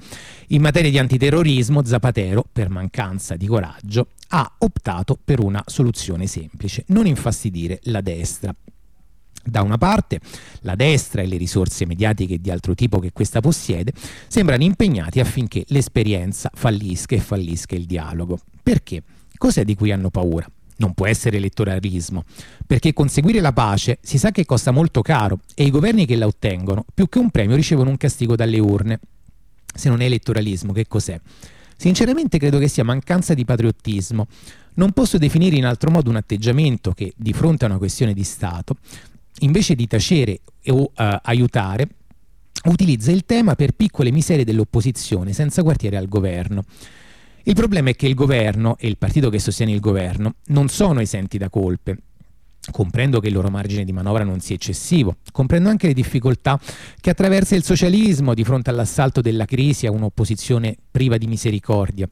In materia di antiterrorismo, Zapatero, per mancanza di coraggio, ha optato per una soluzione semplice, non infastidire la destra. Da una parte, la destra e le risorse mediatiche di altro tipo che questa possiede sembrano impegnati affinché l'esperienza fallisca e fallisca il dialogo. Perché? Cos'è di cui hanno paura? Non può essere elettoralismo, perché conseguire la pace si sa che costa molto caro e i governi che la ottengono, più che un premio, ricevono un castigo dalle urne. Se non è elettoralismo, che cos'è? Sinceramente credo che sia mancanza di patriottismo. Non posso definire in altro modo un atteggiamento che, di fronte a una questione di Stato, invece di tacere o uh, aiutare, utilizza il tema per piccole miserie dell'opposizione senza quartiere al governo. Il problema è che il governo e il partito che sostiene il governo non sono esenti da colpe. Comprendo che il loro margine di manovra non sia eccessivo, comprendo anche le difficoltà che attraversa il socialismo di fronte all'assalto della crisi a un'opposizione priva di misericordia.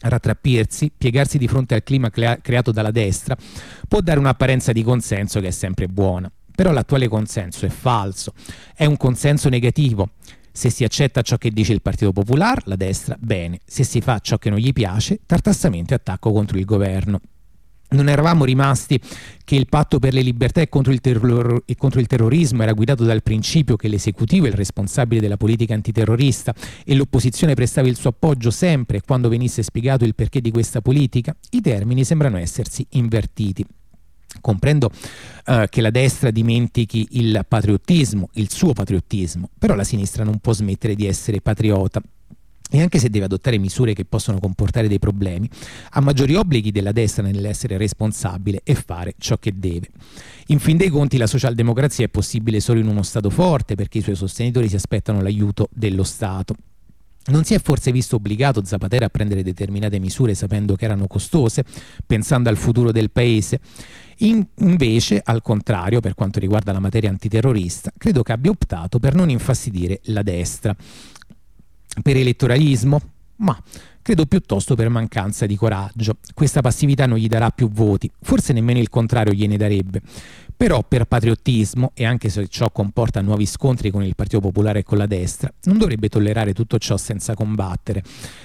Rattrappirsi, piegarsi di fronte al clima crea- creato dalla destra, può dare un'apparenza di consenso che è sempre buona. Però l'attuale consenso è falso, è un consenso negativo se si accetta ciò che dice il Partito Popolare, la destra, bene. Se si fa ciò che non gli piace, tartassamento e attacco contro il governo. Non eravamo rimasti che il patto per le libertà e contro, e contro, il terrorismo era guidato dal principio che l'esecutivo è il responsabile della politica antiterrorista e l'opposizione prestava il suo appoggio sempre quando venisse spiegato il perché di questa politica? I termini sembrano essersi invertiti. Comprendo uh, che la destra dimentichi il patriottismo, il suo patriottismo, però la sinistra non può smettere di essere patriota e anche se deve adottare misure che possono comportare dei problemi, ha maggiori obblighi della destra nell'essere responsabile e fare ciò che deve. In fin dei conti la socialdemocrazia è possibile solo in uno Stato forte perché i suoi sostenitori si aspettano l'aiuto dello Stato. Non si è forse visto obbligato Zapatero a prendere determinate misure sapendo che erano costose, pensando al futuro del paese? In, invece, al contrario, per quanto riguarda la materia antiterrorista, credo che abbia optato per non infastidire la destra. Per elettoralismo? Ma credo piuttosto per mancanza di coraggio. Questa passività non gli darà più voti, forse nemmeno il contrario gliene darebbe. Però per patriottismo, e anche se ciò comporta nuovi scontri con il Partito Popolare e con la destra, non dovrebbe tollerare tutto ciò senza combattere.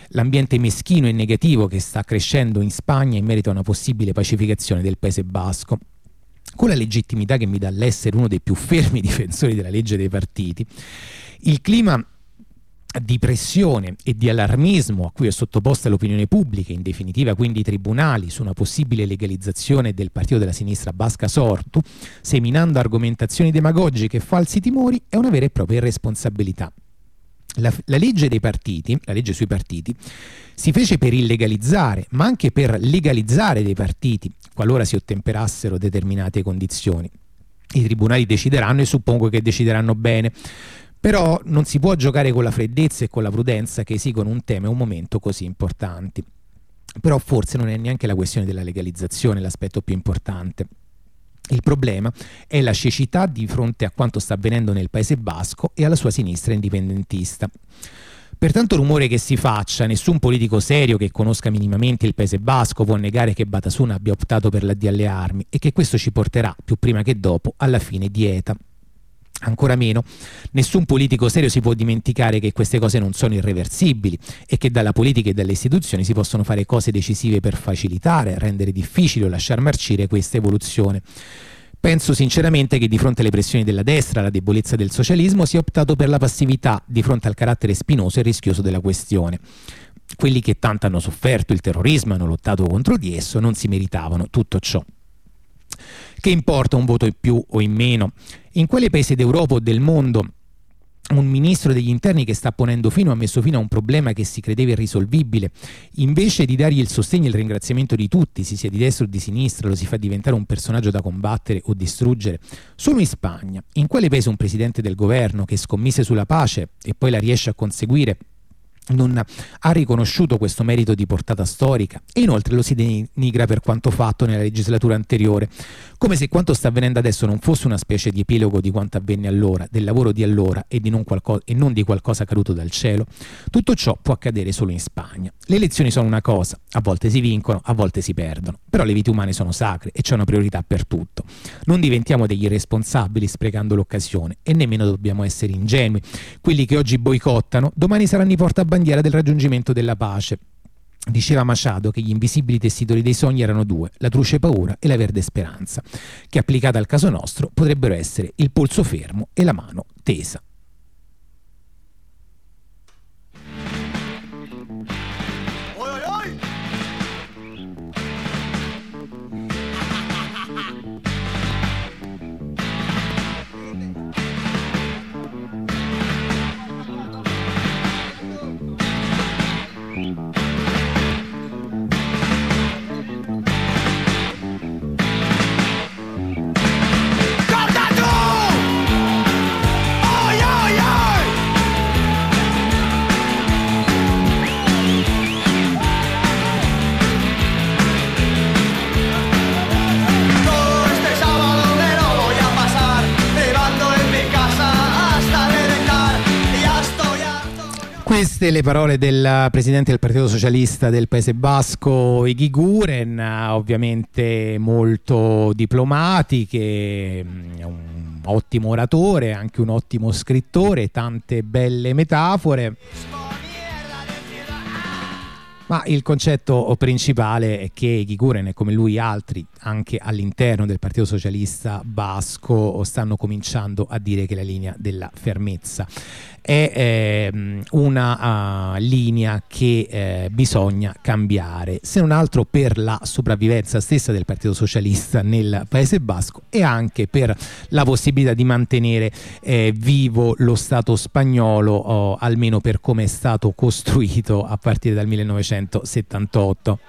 L'ambiente meschino e negativo che sta crescendo in Spagna in merito a una possibile pacificazione del Paese Basco. Con la legittimità che mi dà l'essere uno dei più fermi difensori della legge dei partiti, il clima di pressione e di allarmismo a cui è sottoposta l'opinione pubblica, in definitiva quindi i tribunali, su una possibile legalizzazione del partito della sinistra basca Sortu, seminando argomentazioni demagogiche e falsi timori, è una vera e propria irresponsabilità. La, la, legge dei partiti, la legge sui partiti, si fece per illegalizzare, ma anche per legalizzare dei partiti, qualora si ottemperassero determinate condizioni. I tribunali decideranno e suppongo che decideranno bene. Però non si può giocare con la freddezza e con la prudenza che esigono un tema e un momento così importanti. Però forse non è neanche la questione della legalizzazione l'aspetto più importante. Il problema è la cecità di fronte a quanto sta avvenendo nel Paese Basco e alla sua sinistra indipendentista. Per tanto rumore che si faccia, nessun politico serio che conosca minimamente il Paese Basco può negare che Batasuna abbia optato per l'addio alle armi e che questo ci porterà, più prima che dopo, alla fine di ETA. Ancora meno, nessun politico serio si può dimenticare che queste cose non sono irreversibili e che dalla politica e dalle istituzioni si possono fare cose decisive per facilitare, rendere difficile o lasciar marcire questa evoluzione. Penso sinceramente che di fronte alle pressioni della destra, alla debolezza del socialismo, si è optato per la passività di fronte al carattere spinoso e rischioso della questione. Quelli che tanto hanno sofferto il terrorismo e hanno lottato contro di esso non si meritavano tutto ciò. Che importa un voto in più o in meno? In quale paese d'Europa o del mondo un ministro degli interni che sta ponendo fino, ha messo fino a un problema che si credeva irrisolvibile, invece di dargli il sostegno e il ringraziamento di tutti, si sia di destra o di sinistra, lo si fa diventare un personaggio da combattere o distruggere. Solo in Spagna, in quale paese un presidente del governo che scommise sulla pace e poi la riesce a conseguire non ha riconosciuto questo merito di portata storica e inoltre lo si denigra per quanto fatto nella legislatura anteriore, come se quanto sta avvenendo adesso non fosse una specie di epilogo di quanto avvenne allora, del lavoro di allora e, di non, qualco- e non di qualcosa caduto dal cielo. Tutto ciò può accadere solo in Spagna. Le elezioni sono una cosa, a volte si vincono, a volte si perdono, però le vite umane sono sacre e c'è una priorità per tutto. Non diventiamo degli irresponsabili sprecando l'occasione e nemmeno dobbiamo essere ingenui. Quelli che oggi boicottano, domani saranno i portabandiera del raggiungimento della pace. Diceva Machado che gli invisibili tessitori dei sogni erano due, la truce paura e la verde speranza, che applicata al caso nostro potrebbero essere il polso fermo e la mano tesa. Queste le parole del presidente del Partito Socialista del Paese Basco, Iggy ovviamente molto diplomatiche, un ottimo oratore, anche un ottimo scrittore, tante belle metafore. Ma il concetto principale è che Giguren, come lui altri, anche all'interno del Partito Socialista Basco, stanno cominciando a dire che la linea della fermezza è eh, una uh, linea che eh, bisogna cambiare, se non altro per la sopravvivenza stessa del Partito Socialista nel Paese Basco e anche per la possibilità di mantenere eh, vivo lo Stato spagnolo, oh, almeno per come è stato costruito a partire dal 1978.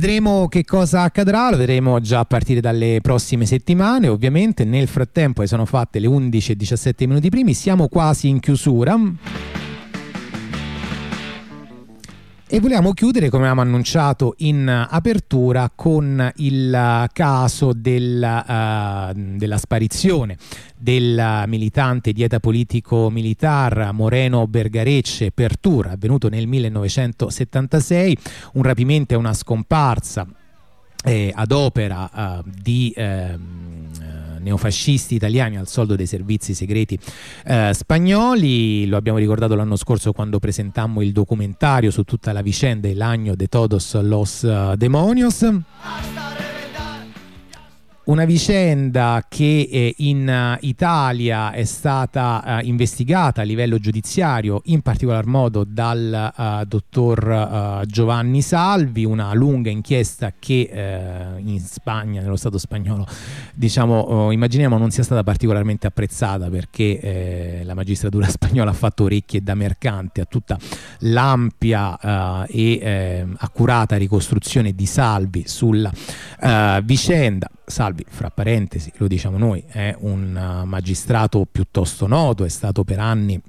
Vedremo che cosa accadrà, lo vedremo già a partire dalle prossime settimane, ovviamente nel frattempo sono fatte le 11 e 17 minuti primi, siamo quasi in chiusura. E volevamo chiudere, come avevamo annunciato in apertura, con il caso del, uh, della sparizione del militante dieta politico-militar Moreno Bergarecce Pertur, avvenuto nel 1976, un rapimento e una scomparsa eh, ad opera uh, di eh, neofascisti italiani al soldo dei servizi segreti eh, spagnoli. Lo abbiamo ricordato l'anno scorso quando presentammo il documentario su tutta la vicenda El año de todos los demonios. Una vicenda che eh, in uh, Italia è stata uh, investigata a livello giudiziario, in particolar modo dal uh, dottor Giovanni Salvi, una lunga inchiesta che in Spagna, nello Stato spagnolo, diciamo, oh, immaginiamo non sia stata particolarmente apprezzata perché eh, la magistratura spagnola ha fatto orecchie da mercante a tutta l'ampia e eh, accurata ricostruzione di Salvi sulla vicenda. Salvi, fra parentesi, lo diciamo noi, è un uh, magistrato piuttosto noto, è stato per anni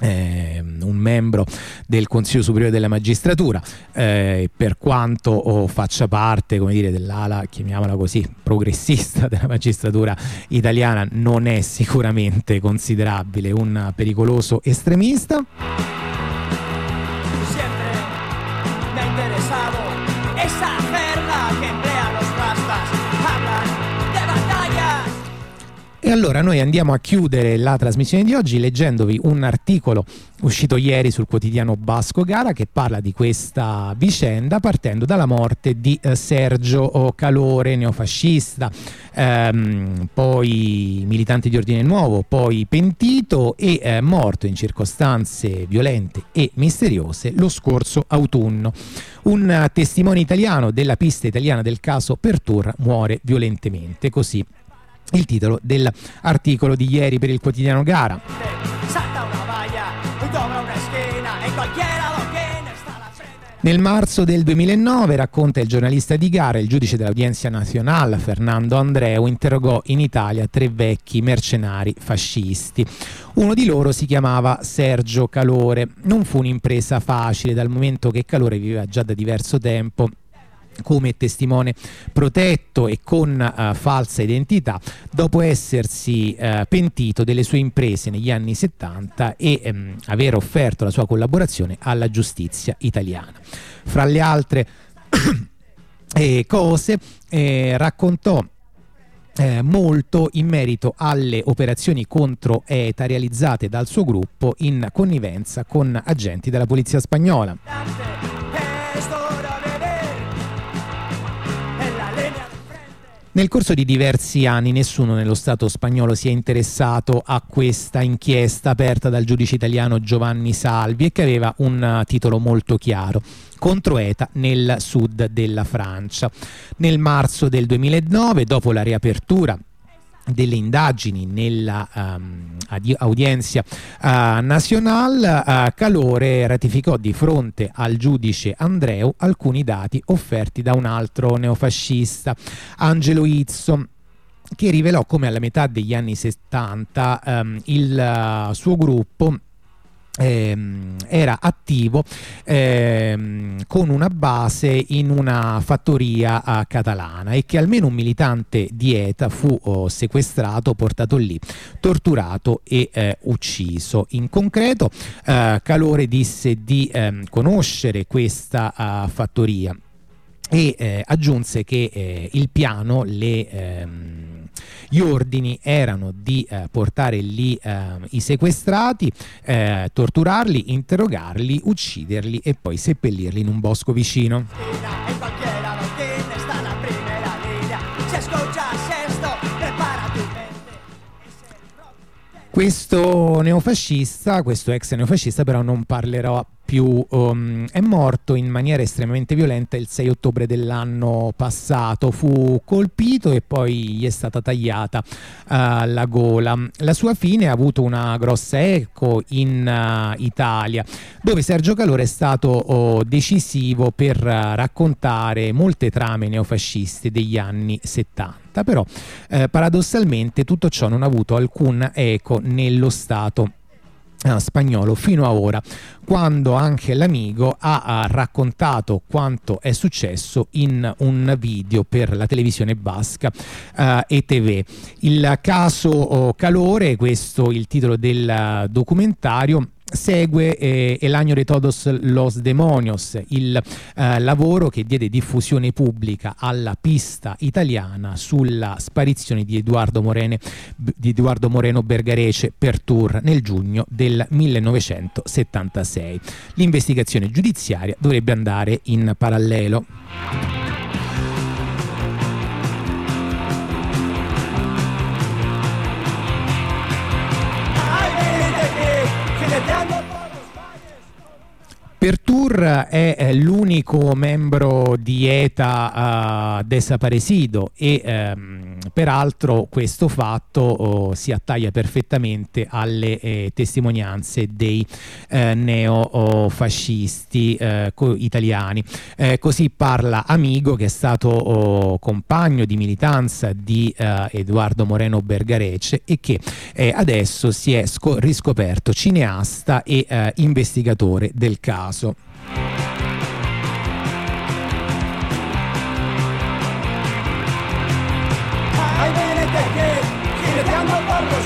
eh, un membro del Consiglio Superiore della Magistratura, eh, per quanto oh, faccia parte dire, dell'ala, chiamiamola così, progressista della magistratura italiana, non è sicuramente considerabile un pericoloso estremista. E allora noi andiamo a chiudere la trasmissione di oggi leggendovi un articolo uscito ieri sul quotidiano Basco Gara che parla di questa vicenda partendo dalla morte di eh, Sergio Calore, neofascista, ehm, poi militante di Ordine Nuovo, poi pentito e eh, morto in circostanze violente e misteriose lo scorso autunno. Un testimone italiano della pista italiana del caso Pertur muore violentemente, così il titolo dell'articolo di ieri per il quotidiano Gara. Nel marzo del 2009, racconta il giornalista di gara, il giudice dell'Audienza Nazionale Fernando Andreu interrogò in Italia tre vecchi mercenari fascisti. Uno di loro si chiamava Sergio Calore. Non fu un'impresa facile dal momento che Calore viveva già da diverso tempo come testimone protetto e con uh, falsa identità dopo essersi uh, pentito delle sue imprese negli anni 70 e um, aver offerto la sua collaborazione alla giustizia italiana. Fra le altre eh, cose eh, raccontò eh, molto in merito alle operazioni contro ETA realizzate dal suo gruppo in connivenza con agenti della polizia spagnola. Nel corso di diversi anni nessuno nello Stato spagnolo si è interessato a questa inchiesta aperta dal giudice italiano Giovanni Salvi e che aveva un titolo molto chiaro contro ETA nel sud della Francia. Nel marzo del 2009, dopo la riapertura delle indagini nella um, Audiencia uh, Nacional, uh, Calore ratificò di fronte al giudice Andreu alcuni dati offerti da un altro neofascista, Angelo Izzo che rivelò come alla metà degli anni 70 um, il uh, suo gruppo Ehm, era attivo ehm, con una base in una fattoria uh, catalana e che almeno un militante di ETA fu oh, sequestrato, portato lì, torturato e eh, ucciso. In concreto eh, Calore disse di ehm, conoscere questa uh, fattoria e eh, aggiunse che eh, il piano, le, ehm, gli ordini erano di eh, portare lì ehm, i sequestrati, eh, torturarli, interrogarli, ucciderli e poi seppellirli in un bosco vicino. Questo neofascista, questo ex neofascista però non parlerò più um, è morto in maniera estremamente violenta il 6 ottobre dell'anno passato. Fu colpito e poi gli è stata tagliata uh, la gola. La sua fine ha avuto una grossa eco in uh, Italia, dove Sergio Calore è stato oh, decisivo per uh, raccontare molte trame neofasciste degli anni 70. Però eh, paradossalmente tutto ciò non ha avuto alcun eco nello Stato spagnolo fino a ora, quando anche l'amico ha, ha, raccontato quanto è successo in un video per la televisione basca uh, ETV. Il caso oh, Calore, questo è il titolo del documentario, segue eh, año de todos los demonios, il eh, lavoro che diede diffusione pubblica alla pista italiana sulla sparizione di Edoardo, Morene, di Edoardo Moreno Bergarece per tour nel giugno del 1976. L'investigazione giudiziaria dovrebbe andare in parallelo. Pertur è l'unico membro di ETA uh, desaparecido e um, peraltro questo fatto oh, si attaglia perfettamente alle eh, testimonianze dei eh, neofascisti eh, italiani. Eh, così parla Amigo che è stato oh, compagno di militanza di eh, Edoardo Moreno Bergarece e che eh, adesso si è riscoperto cineasta e investigatore del caso.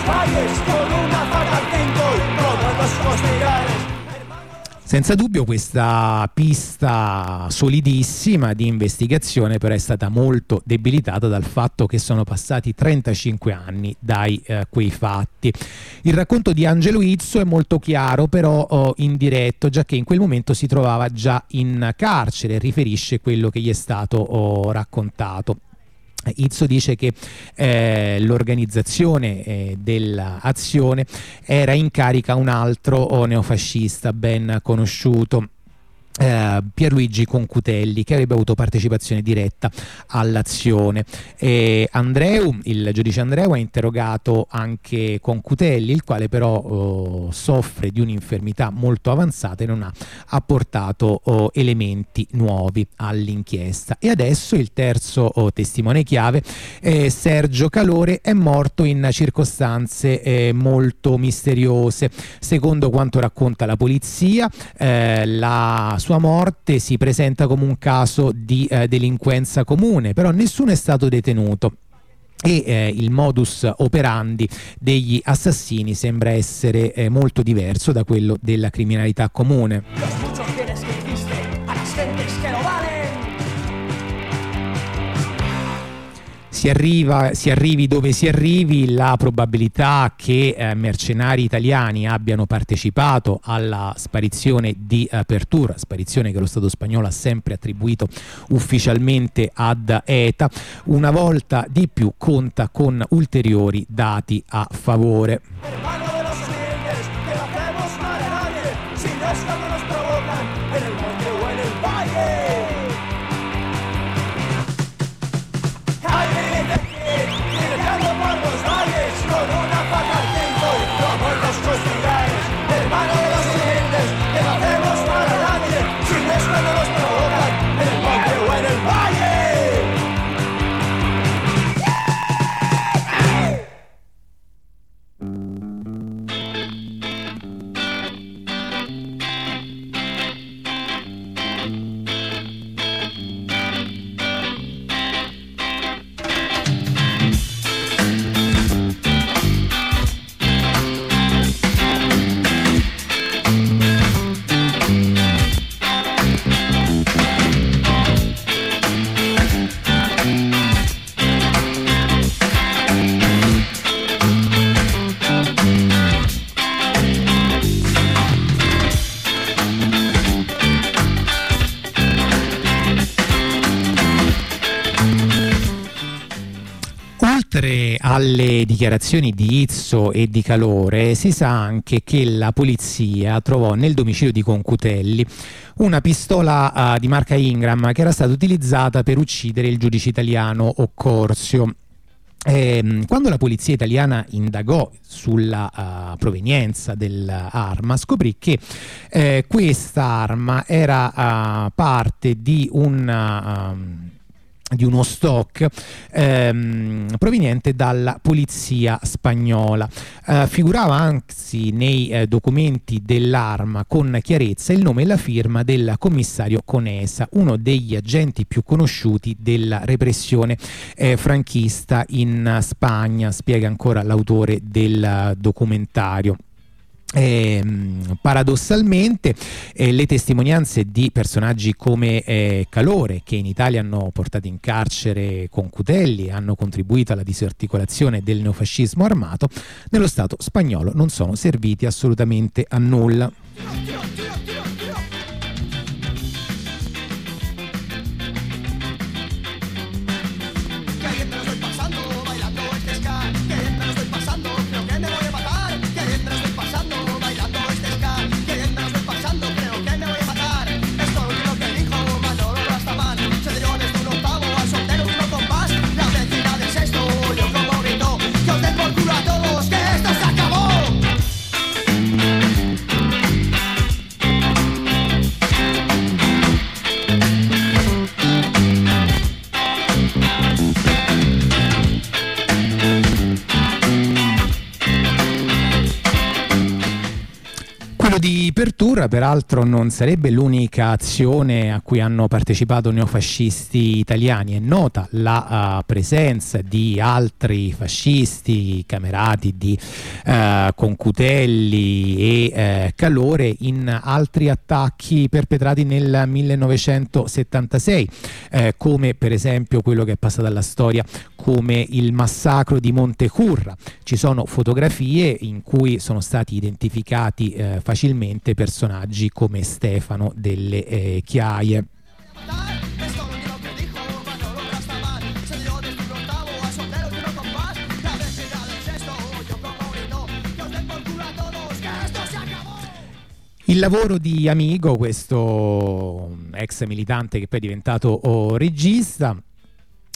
Valles con una faca al y todos los costillares. Senza dubbio questa pista solidissima di investigazione però è stata molto debilitata dal fatto che sono passati 35 anni dai eh, quei fatti. Il racconto di Angelo Izzo è molto chiaro però oh, indiretto già che in quel momento si trovava già in carcere, riferisce quello che gli è stato oh, raccontato. Izzo dice che eh, l'organizzazione eh, dell'azione era in carica un altro neofascista ben conosciuto eh, Pierluigi Concutelli che avrebbe avuto partecipazione diretta all'azione. Andreu, il giudice Andreu ha interrogato anche Concutelli, il quale però oh, soffre di un'infermità molto avanzata e non ha apportato oh, elementi nuovi all'inchiesta. E adesso il terzo oh, testimone chiave, eh, Sergio Calore, è morto in circostanze eh, molto misteriose. Secondo quanto racconta la polizia, eh, la sua morte si presenta come un caso di eh, delinquenza comune, però nessuno è stato detenuto e eh, il modus operandi degli assassini sembra essere eh, molto diverso da quello della criminalità comune. Si, arriva, si arrivi dove si arrivi, la probabilità che eh, mercenari italiani abbiano partecipato alla sparizione di apertura, sparizione che lo Stato spagnolo ha sempre attribuito ufficialmente ad ETA, una volta di più conta con ulteriori dati a favore. Alle dichiarazioni di Izzo e di Calore, si sa anche che la polizia trovò nel domicilio di Concutelli una pistola uh, di marca Ingram che era stata utilizzata per uccidere il giudice italiano Occorsio. Eh, quando la polizia italiana indagò sulla uh, provenienza dell'arma, scoprì che eh, questa arma era uh, parte di un. Di uno stock ehm, proveniente dalla polizia spagnola. Eh, figurava anzi nei eh, documenti dell'arma con chiarezza il nome e la firma del commissario Conesa, uno degli agenti più conosciuti della repressione eh, franchista in Spagna, spiega ancora l'autore del documentario. Eh, paradossalmente eh, le testimonianze di personaggi come eh, Calore che in Italia hanno portato in carcere con Cutelli hanno contribuito alla disarticolazione del neofascismo armato nello Stato spagnolo non sono serviti assolutamente a nulla. Pertura peraltro non sarebbe l'unica azione a cui hanno partecipato neofascisti italiani, è nota la uh, presenza di altri fascisti camerati di uh, Concutelli e uh, Calore in altri attacchi perpetrati nel 1976, come per esempio quello che è passato alla storia come il massacro di Montecurra. Ci sono fotografie in cui sono stati identificati facilmente ovviamente personaggi come Stefano delle eh, Chiaie. Il lavoro di Amigo, questo ex militante che poi è diventato oh, regista,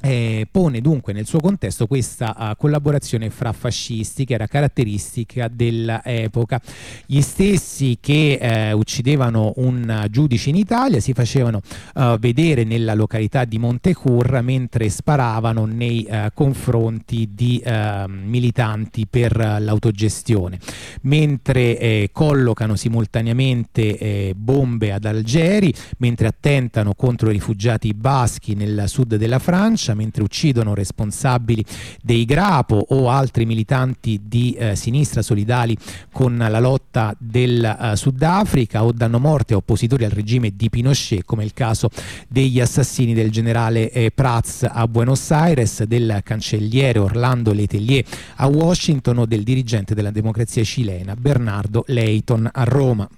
eh, pone dunque nel suo contesto questa uh, collaborazione fra fascisti che era caratteristica dell'epoca. Gli stessi che eh, uccidevano un giudice in Italia si facevano uh, vedere nella località di Montecurra mentre sparavano nei uh, confronti di militanti per l'autogestione, mentre eh, collocano simultaneamente eh, bombe ad Algeri, mentre attentano contro i rifugiati baschi nel sud della Francia Francia mentre uccidono responsabili dei Grapo o altri militanti di eh, sinistra solidali con la lotta del eh, Sudafrica o danno morte a oppositori al regime di Pinochet come il caso degli assassini del generale eh, Prats a Buenos Aires, del cancelliere Orlando Letelier a Washington o del dirigente della democrazia cilena Bernardo Leighton a Roma.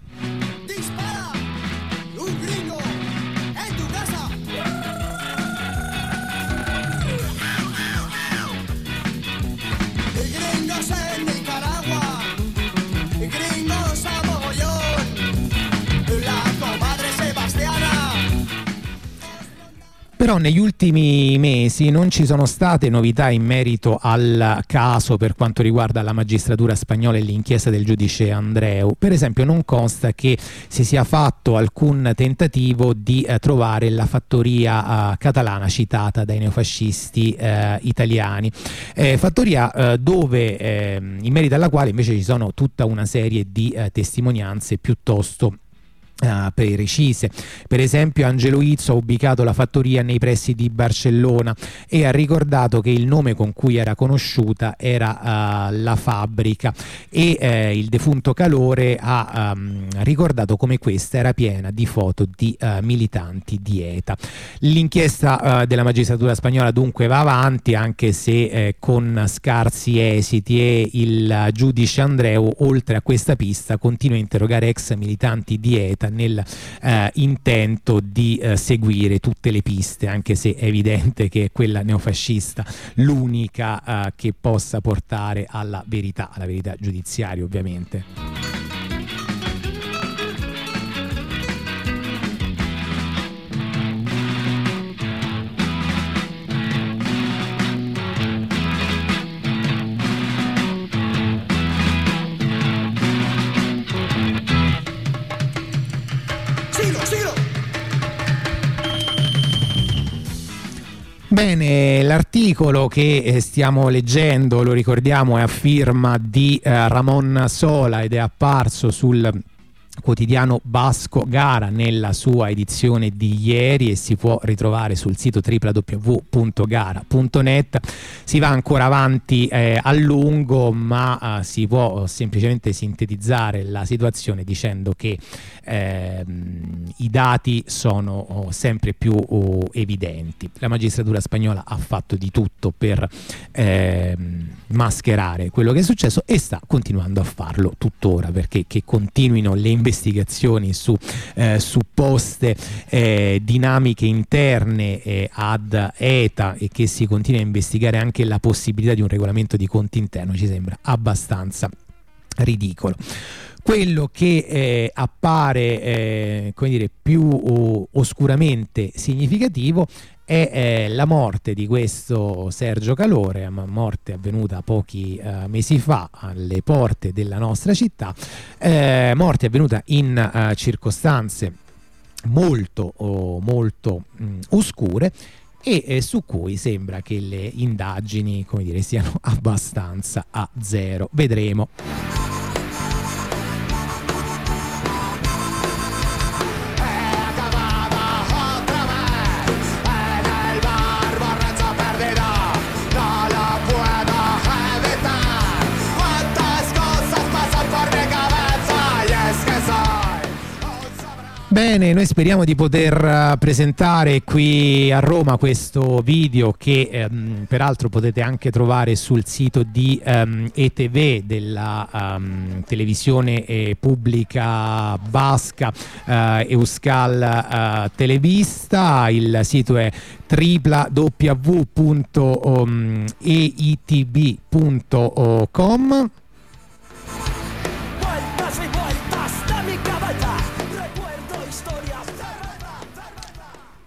Però negli ultimi mesi non ci sono state novità in merito al caso per quanto riguarda la magistratura spagnola e l'inchiesta del giudice Andreu. Per esempio non consta che si sia fatto alcun tentativo di eh, trovare la fattoria eh, catalana citata dai neofascisti eh, italiani. Eh, fattoria eh, dove, ehm, in merito alla quale invece ci sono tutta una serie di eh, testimonianze piuttosto Precise. Per esempio Angelo Izzo ha ubicato la fattoria nei pressi di Barcellona e ha ricordato che il nome con cui era conosciuta era uh, la fabbrica e uh, il defunto Calore ha um, ricordato come questa era piena di foto di militanti di ETA. L'inchiesta della magistratura spagnola dunque va avanti anche se eh, con scarsi esiti e il giudice Andreu oltre a questa pista continua a interrogare ex militanti di ETA nel eh, intento di eh, seguire tutte le piste, anche se è evidente che è quella neofascista l'unica eh, che possa portare alla verità, alla verità giudiziaria ovviamente. Bene, l'articolo che eh, stiamo leggendo, lo ricordiamo, è a firma di eh, Ramon Sola ed è apparso sul quotidiano Basco Gara nella sua edizione di ieri e si può ritrovare sul sito www.gara.net si va ancora avanti eh, a lungo ma eh, si può semplicemente sintetizzare la situazione dicendo che eh, i dati sono oh, sempre più oh, evidenti. La magistratura spagnola ha fatto di tutto per ehm, mascherare quello che è successo e sta continuando a farlo tuttora perché che continuino le investigazioni su eh, supposte eh, dinamiche interne eh, ad ETA e che si continua a investigare anche la possibilità di un regolamento di conti interno ci sembra abbastanza ridicolo. Quello che eh, appare eh, dire, più oh, oscuramente significativo è eh, la morte di questo Sergio Calore, morte avvenuta pochi eh, mesi fa alle porte della nostra città, eh, morte avvenuta in eh, circostanze molto, oh, molto mh, oscure e eh, su cui sembra che le indagini dire, siano abbastanza a zero. Vedremo. Bene, noi speriamo di poter eh, presentare qui a Roma questo video che ehm, peraltro potete anche trovare sul sito di ehm, ETV della ehm, televisione eh, pubblica basca eh, Euskal eh, Televista. Il sito è www.eitb.com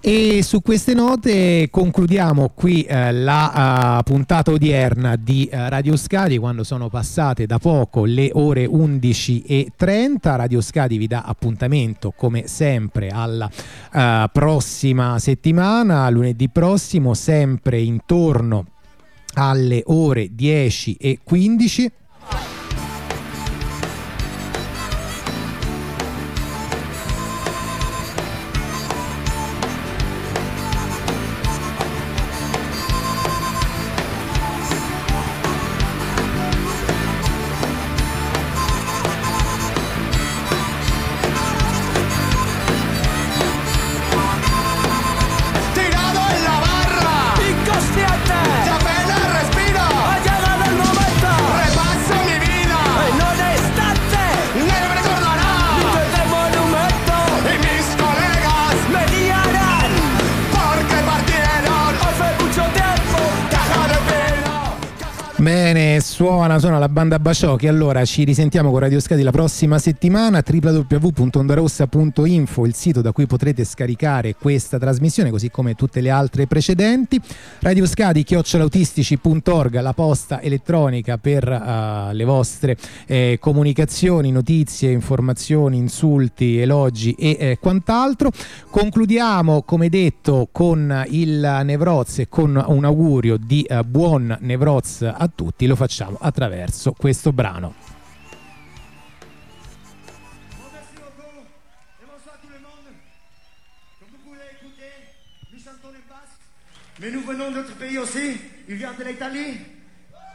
E su queste note concludiamo qui eh, la eh, puntata odierna di eh, Radio Scadi quando sono passate da poco le ore 11.30. Radio Scadi vi dà appuntamento come sempre alla eh, prossima settimana, lunedì prossimo, sempre intorno alle ore 10 e 15. Suona, suona la banda Baciocchi. Allora ci risentiamo con Radio Scadi la prossima settimana. www.ondarossa.info, il sito da cui potrete scaricare questa trasmissione, così come tutte le altre precedenti. Radio Scadi, chiocciolautistici.org, la posta elettronica per eh, le vostre eh, comunicazioni, notizie, informazioni, insulti, elogi e eh, quant'altro. Concludiamo, come detto, con il Nevroz e con un augurio di eh, buon Nevroz a tutti. Lo facciamo attraverso questo brano. Mais nous venons d'autres pays aussi. Il vient de l'Italie,